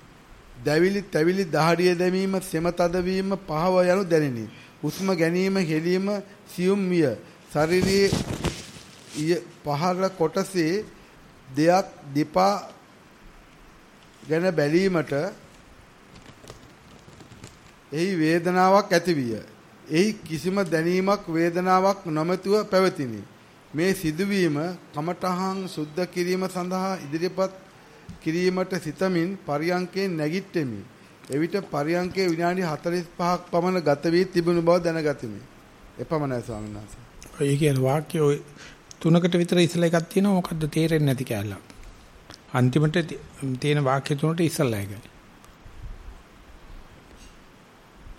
දැවිලි තැවිලි දහඩිය දැමීම සෙම තදවීම පහව යනු දැනිනි. හුස්ම ගැනීම හෙලීම සියුම් විය. ශරීරයේ පහළ කොටසේ දෙයක් දෙපා ගැන බැලීමට එහි වේදනාවක් ඇතිවිය. එහි කිසිම දැනීමක් වේදනාවක් නොමැතුව පැවතිනි. මේ සිදුවීම කමඨහං සුද්ධ කිරීම සඳහා ඉදිරිපත් කිරීමට සිතමින් පරියංකේ නැගිට්ටෙමි. එවිට පරියංකේ විනාඩි 45ක් පමණ ගත වී තිබුණු බව දැනගතිමි. එපමණයි ස්වාමීන් වහන්සේ. ඔය කියන වාක්‍ය ඔය තුනකට විතර ඉස්සලා එකක් තියෙනවා මොකද්ද තේරෙන්නේ නැති කැලලා. අන්තිමට තියෙන වාක්‍ය තුනට ඉස්සලා එකයි.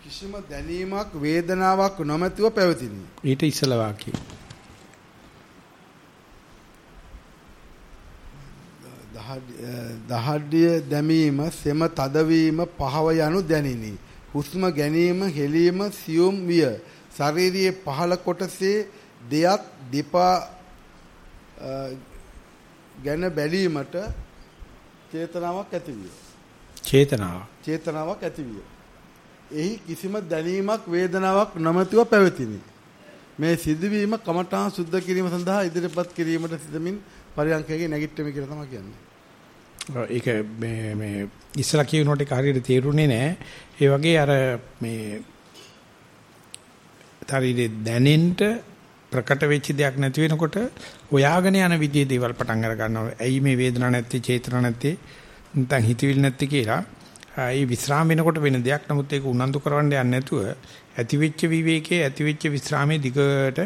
කිසිම දැනීමක් වේදනාවක් නොමැතිව පැවතිනි. ඊට ඉස්සලා වාක්‍යය. දහඩිය දැමීම සෙම තදවීම පහව යනු දැනිනි. හුස්ම ගැනීම හෙලීම සියුම් විය. ශාරීරියේ පහළ කොටසේ දෙයක් දෙපා ගැන බැලීමට චේතනාවක් ඇතිවිය. චේතනාව. චේතනාවක් ඇතිවිය. එහි කිසිම දැනීමක් වේදනාවක් නොමැතිව පැවතිනි. මේ සිදුවීම කමඨා සුද්ධ කිරීම සඳහා ඉදිරිපත් කිරීමට සිදමින් පරියන්කයේ නැගිට්ටම කියලා තමයි කියන්නේ. ඒක මේ මේ ඉස්සලා කියනකොට ඒක හරියට තේරුනේ නැහැ. ඒ වගේ අර මේ ශරීරේ දැනෙන්න ප්‍රකට වෙච්ච දෙයක් නැති වෙනකොට හොයාගෙන යන විදිහේ දේවල් පටන් අර ගන්නවා. ඇයි මේ වේදනාවක් නැත්තේ, චේතනා නැත්තේ, නැත්නම් හිතවිලි නැත්තේ කියලා. ඒ විස්රාම වෙනකොට වෙන දෙයක්. නමුත් ඒක උනන්දු කරවන්න යන්නේ නැතුව ඇති වෙච්ච විවේකයේ ඇති වෙච්ච විස්රාමයේ දිගට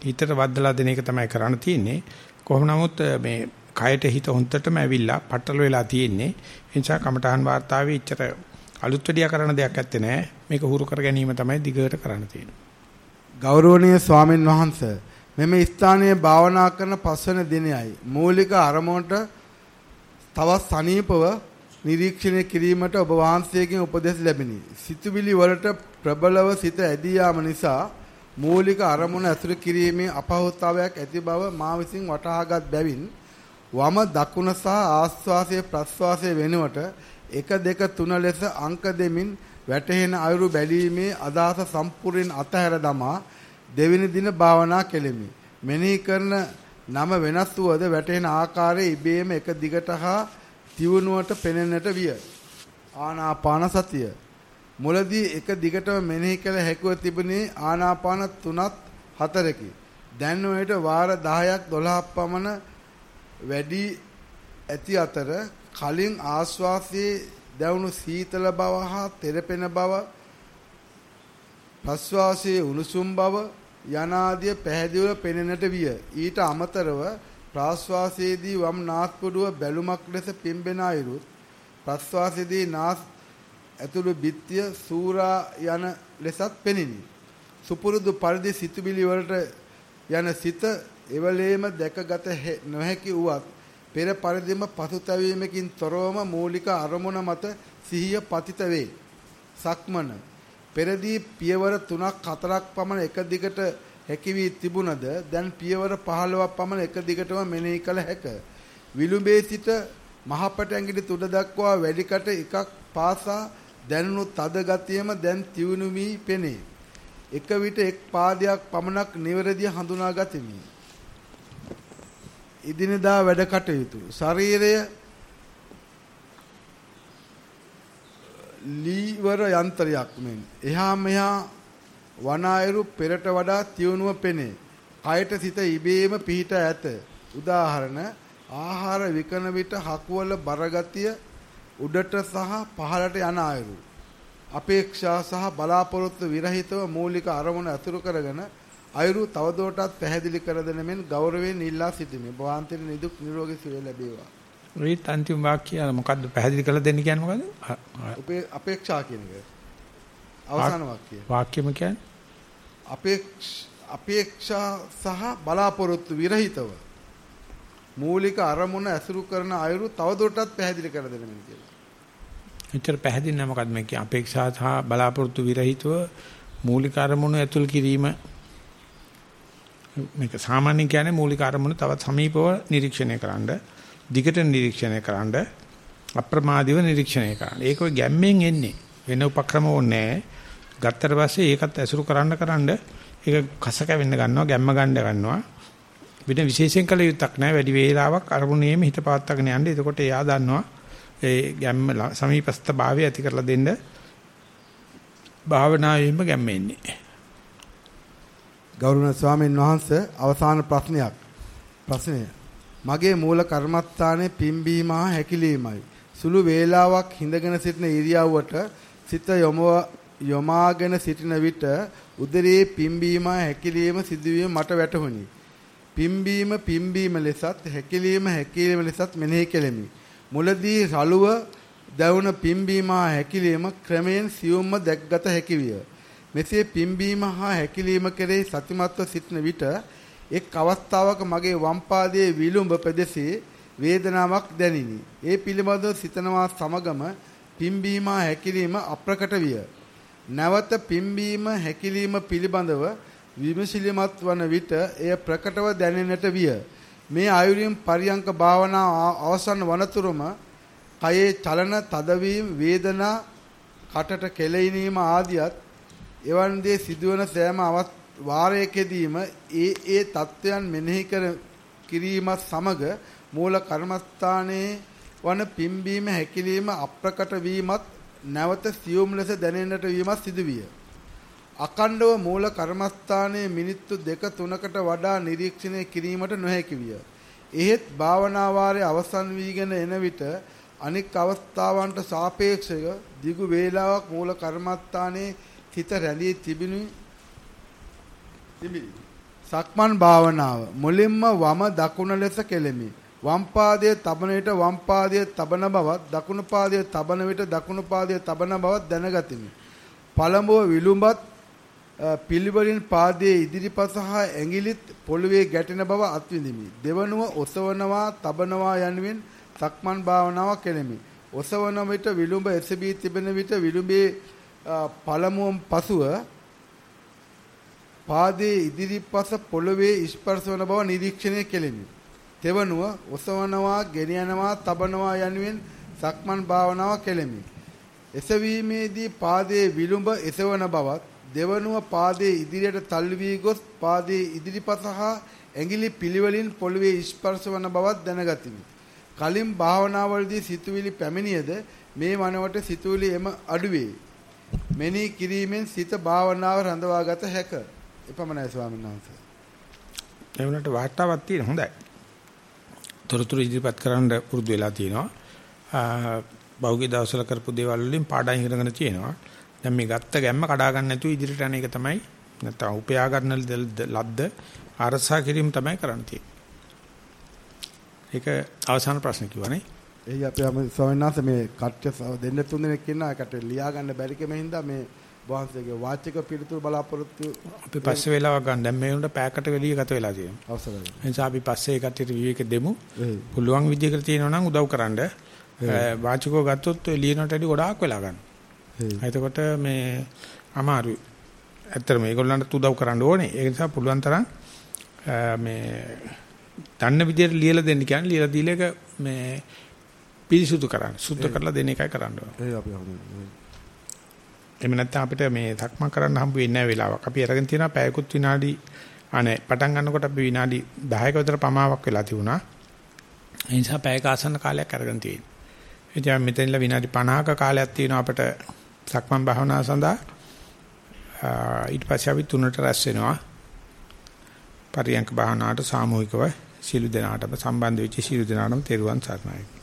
හිතට වදලා දෙන එක තමයි කරන්න තියෙන්නේ. කොහොම නමුත් මේ කයට හිත හොන්තටම ඇවිල්ලා පట్టල වෙලා තියෙන්නේ. ඒ නිසා කමඨහන් වාර්තාවේ ඉච්චර අලුත් වැඩියා කරන දෙයක් ඇත්තේ නැහැ. මේක හුරු කර ගැනීම තමයි දිගට කරන්න තියෙන්නේ. ගෞරවනීය ස්වාමින් වහන්සේ මෙම ස්ථානයේ භාවනා කරන පස්වන දිනයයි. මූලික අරමුණට තවත් සනීපව නිරීක්ෂණය කිරීමට ඔබ වහන්සේගෙන් උපදෙස් ලැබිනි. සිතුවිලි වලට ප්‍රබලව සිත ඇදී යාම නිසා මූලික අරමුණ ඇසුරු කිරීමේ අපහසුතාවයක් ඇති බව මා විසින් වටහාගත් බැවින් වම දකුණ සහ ආස්වාසය ප්‍රස්වාසය වෙනුවට 1 2 3 ලෙස අංක දෙමින් වැටහෙන අයුරු බැලීමේ අදහස සම්පූර්ණ අතහැර දමා දෙවෙනි දින භාවනා කෙලෙමි. මෙනෙහි කරන නම වෙනස් වූද වැටෙන ආකාරයේ ඉබේම එක දිගට හා තියුණුවට පෙනෙන්නට විය. ආනාපාන සතිය. මුලදී එක දිගටම මෙනෙහි කළ හැකිව තිබුණේ ආනාපාන 3ත් 4කි. දැන් ඔයට වාර 10ක් 12ක් පමණ වැඩි ඇති අතර කලින් ආශ්වාසයේ දැවුණු සීතල බව හා තෙරපෙන බව ප්‍රශ්වාසයේ උණුසුම් බව යනාදිය පැහැදිලිව පෙනෙන්නට විය. ඊට අමතරව ප්‍රාශ්වාසයේදී වම් නාස්පුඩුව බැලුමක් ලෙස පිම්බෙන අයුරුත් ප්‍රශ්වාසයේදී නාස් ඇතුළු බිත්තිය සූරා යන ලෙසත් පෙනිනි. සුපුරුදු පරිදි සිතුවිලි වලට යන සිත එවලේම දැකගත නොහැකි වුවත් පෙර පරිදිම පසුතැවීමකින් තොරවම මූලික අරමුණ මත සිහිය පතිත වේ. සක්මන පෙරදී පියවර 3ක් 4ක් පමණ එක දිගට හැකි වී තිබුණද දැන් පියවර 15ක් පමණ එක දිගටම මෙනෙහි කළ හැක. විලුඹේ සිට මහපට ඇඟිලි තුඩ දක්වා වැඩිකට එකක් පාසා දැනුණු තද ගතියම දැන් තියුණු වී පෙනේ. එක විට එක් පාදයක් පමණක් නිවැරදිව හඳුනා ගතිමි. ඉදිනදා වැඩ කටයුතු ශරීරය ලීවර යන්ත්‍රයක් මෙන් එහා මෙහා වනායරු පෙරට වඩා තියුණුව පෙනේ කයට සිත ඉබේම පිහිට ඇත. උදාහරණ ආහාර විකන විට හකුවල බරගතිය උඩට සහ පහළට යන අයුරු. අපේක්ෂා සහ බලාපොරොත්තු විරහිතව මූලික අරමුණ අතුරු කරගෙන අයුරු තවදුරටත් පැහැදිලි කර දෙන මෙන් ගෞරවයෙන් ඉල්ලා සිටිමි. භවන්තර නිදුක් නිරෝගී සුවය ලැබේවා. රීත් අන්තිම වාක්‍යය මොකද්ද පැහැදිලි කරලා දෙන්න කියන්නේ මොකද්ද? අපේ අපේක්ෂා කියන එක. අවසාන වාක්‍යය. වාක්‍යෙම කියන්නේ අපේක්ෂ සහ බලාපොරොත්තු විරහිතව මූලික අරමුණ ඇසුරු කරන අයුරු තවදුරටත් පැහැදිලි කර දෙන්න මෙන් කියලා. එච්චර පැහැදිලි නැහැ මොකද්ද මේ අපේක්ෂා සහ බලාපොරොත්තු විරහිතව මූලික අරමුණු ඇතුල් කිරීම මේක සාමාන්‍යයෙන් කියන්නේ මූලික අරමුණු තවත් සමීපව නිරීක්ෂණය කරන්න දිගට නිරීක්ෂණය කරන්න අප්‍රමාදීව නිරීක්ෂණය කරන්න. ඒක ඔය ගැම්මෙන් එන්නේ. වෙන උපක්‍රම ඕනේ ගත්තට පස්සේ ඒකත් ඇසුරු කරන්න කරන්න ඒක කස කැවෙන්න ගන්නවා ගැම්ම ගන්න ගන්නවා. වෙන විශේෂයෙන් කළ යුත්තක් නැහැ. වැඩි වේලාවක් අරමුණේම හිත පාත්තගෙන යන්න. එතකොට එයා දන්නවා ඒ ගැම්ම සමීපස්ත භාවය ඇති කරලා දෙන්න භාවනාවෙම ගැම්ම එන්නේ. ගෞරවනීය ස්වාමීන් වහන්සේ අවසාන ප්‍රශ්නයක්. ප්‍රශ්නය. මගේ මූල කර්මස්ථානයේ පිම්බීම හා හැකිලීමයි. සුළු වේලාවක් හිඳගෙන සිටින ඉරියව්වට සිත යොමාගෙන සිටින විට උදරයේ පිම්බීම හැකිලීම සිදුවීම මට වැටහුණි. පිම්බීම පිම්බීම ලෙසත් හැකිලීම හැකිලීම ලෙසත් මෙනෙහි කෙලෙමි. මුලදී රළුව දැවුන පිම්බීම හා හැකිලීම ක්‍රමයෙන් සියුම්ම දැක්ගත හැකි විය. මෙසේ පිම්බීම හා හැකිලීම කෙරෙහි සතිමත්ව සිටින විට එක් අවස්ථාවක මගේ වම් පාදයේ විලුඹ ප්‍රදේශයේ වේදනාවක් දැනිනි. ඒ පිළිබඳව සිතනවා සමගම පිම්බීම හැකිලීම අප්‍රකට විය. නැවත පිම්බීම හැකිලීම පිළිබඳව විමසිලිමත් වන විට එය ප්‍රකටව දැනෙන්නට විය. මේ ආයුරින් පරියංක භාවනා අවසන් වනතුරුම කයේ චලන තදවීම වේදනා කටට කෙලෙණීම ආදියත් එවන් දේ සිදුවන සෑම වාරයකදීම ඒ ඒ தත්වයන් මෙනෙහි කර කිරීමත් සමග මූල කර්මස්ථානයේ වන පිම්බීම හැකිලිම අප්‍රකට වීමත් නැවත සියුම් ලෙස දැනෙන්නට වීමත් සිදුවිය. අකණ්ඩව මූල කර්මස්ථානයේ මිනිත්තු දෙක තුනකට වඩා නිරීක්ෂණය කිරීමට නොහැකි විය. එහෙත් භාවනා වාරයේ අවසන් වීගෙන එන විට අනික් අවස්ථාවන්ට සාපේක්ෂව දිගු වේලාවක් මූල කර්මස්ථානයේ හිත රැඳී තිබිනු තිබිනි. සක්මන් භාවනාව මුලින්ම වම දකුණ ලෙස කෙලෙමි. වම් පාදයේ තබන විට වම් පාදයේ තබන බවත් දකුණු පාදයේ තබන විට දකුණු පාදයේ තබන බවත් දැනගතිමි. පළමුව විලුඹත් පිළිවෙලින් පාදයේ ඉදිරිපස හා ඇඟිලිත් පොළවේ ගැටෙන බව අත්විඳිමි. දෙවනුව ඔසවනවා, තබනවා යනුවෙන් සක්මන් භාවනාව කෙරෙමි. ඔසවන විට විලුඹ එසබී තිබෙන විට විලුඹේ පළමුවම පසුව පාදයේ ඉදිරිපස පොළවේ ස්පර්ශ වන බව නිරීක්ෂණය කෙලෙමි. තෙවනුව ඔසවනවා, ගෙන යනවා, තබනවා යනුවෙන් සක්මන් භාවනාව කෙලෙමි. එසවීමේදී පාදයේ විලුඹ එසවන බවත් දෙවනුව පාදයේ ඉදිරියට තල්ලු වී ගොස් පාදයේ ඉදිරිපස හා ඇඟිලි පිළිවෙලින් පොළවේ ස්පර්ශ වන බවත් දැනගතිමි. කලින් භාවනාවලදී සිතුවිලි පැමිණියද මේ වනවට සිතුවිලි එම අඩුවේ. මෙනෙහි කිරීමෙන් සිත භාවනාව රඳවාගත හැක. එපමණයි ස්වාමීන් වහන්සේ. ඒ වුණාට වාර්තාවක් තියෙන හොඳයි. තොරතුරු ඉදිරිපත් කරන්න පුරුදු වෙලා තියෙනවා. බෞද්ධ දවසල කරපු දේවල් වලින් පාඩම් ඉගෙනගෙන තියෙනවා. දැන් මේ ගත්ත ගැම්ම කඩා ගන්න නැතුව ඉදිරියට යන එක තමයි නැත්නම් උපයා ගන්න ලද්ද අරසා කිරීම තමයි කරන්න තියෙන්නේ. ඒක අවසාන ප්‍රශ්න කිව්වනේ. එයි අපි ස්වාමීන් වහන්සේ මේ කට්‍ය දෙන්න තුන් දෙනෙක් ඉන්නා එකට ලියා ගන්න බැරි කෙම හින්දා මේ වහන්සේගේ වාචික පිළිතුරු බලාපොරොත්තු අපි පස්සේ වෙලාවක් ගන්න දැන් මේ උන්ට පැයකට වැඩි ගත වෙලා තියෙනවා. අවසරයි. එනිසා අපි පස්සේ කට්ටියට විවේක දෙමු. පුළුවන් විදිහකට තියෙනවා නම් උදව් කරන්න. වාචිකව ගත්තොත් ලියනට වැඩි ගොඩාක් වෙලා ගන්න. එතකොට මේ අමාරුයි. ඇත්තට මේගොල්ලන්ට උදව් කරන්න ඕනේ. ඒ නිසා පුළුවන් තරම් මේ දන්න විදිහට ලියලා දෙන්න කියන්නේ ලියලා දීලා මේ පිරිසුදු කරන්න. සුද්ධ කරලා දෙන එකයි කරන්න ඕනේ. ඒ අපි හමුනේ. එහෙම නැත්නම් අපිට මේ සක්මන් කරන්න හම්බ වෙන්නේ නැහැ වෙලාවක්. අපි අරගෙන තියෙනවා පැයකුත් විනාඩි අනේ පටන් ගන්නකොට අපි විනාඩි 10ක විතර පමාවක් වෙලා තිබුණා. ඒ නිසා පැයක ආසන්න කාලයක් අරගෙන තියෙනවා. ඉතින් මෙතනilla විනාඩි 50ක කාලයක් තියෙනවා අපිට සක්මන් භාවනාව සඳහා. ඊට පස්සේ අපි තුනට රැස් වෙනවා. පරියංක භාවනාවට සාමූහිකව සියලු දෙනාටම සම්බන්ධ වෙච්ච සියලු දෙනාටම තෙරුවන් සරණයි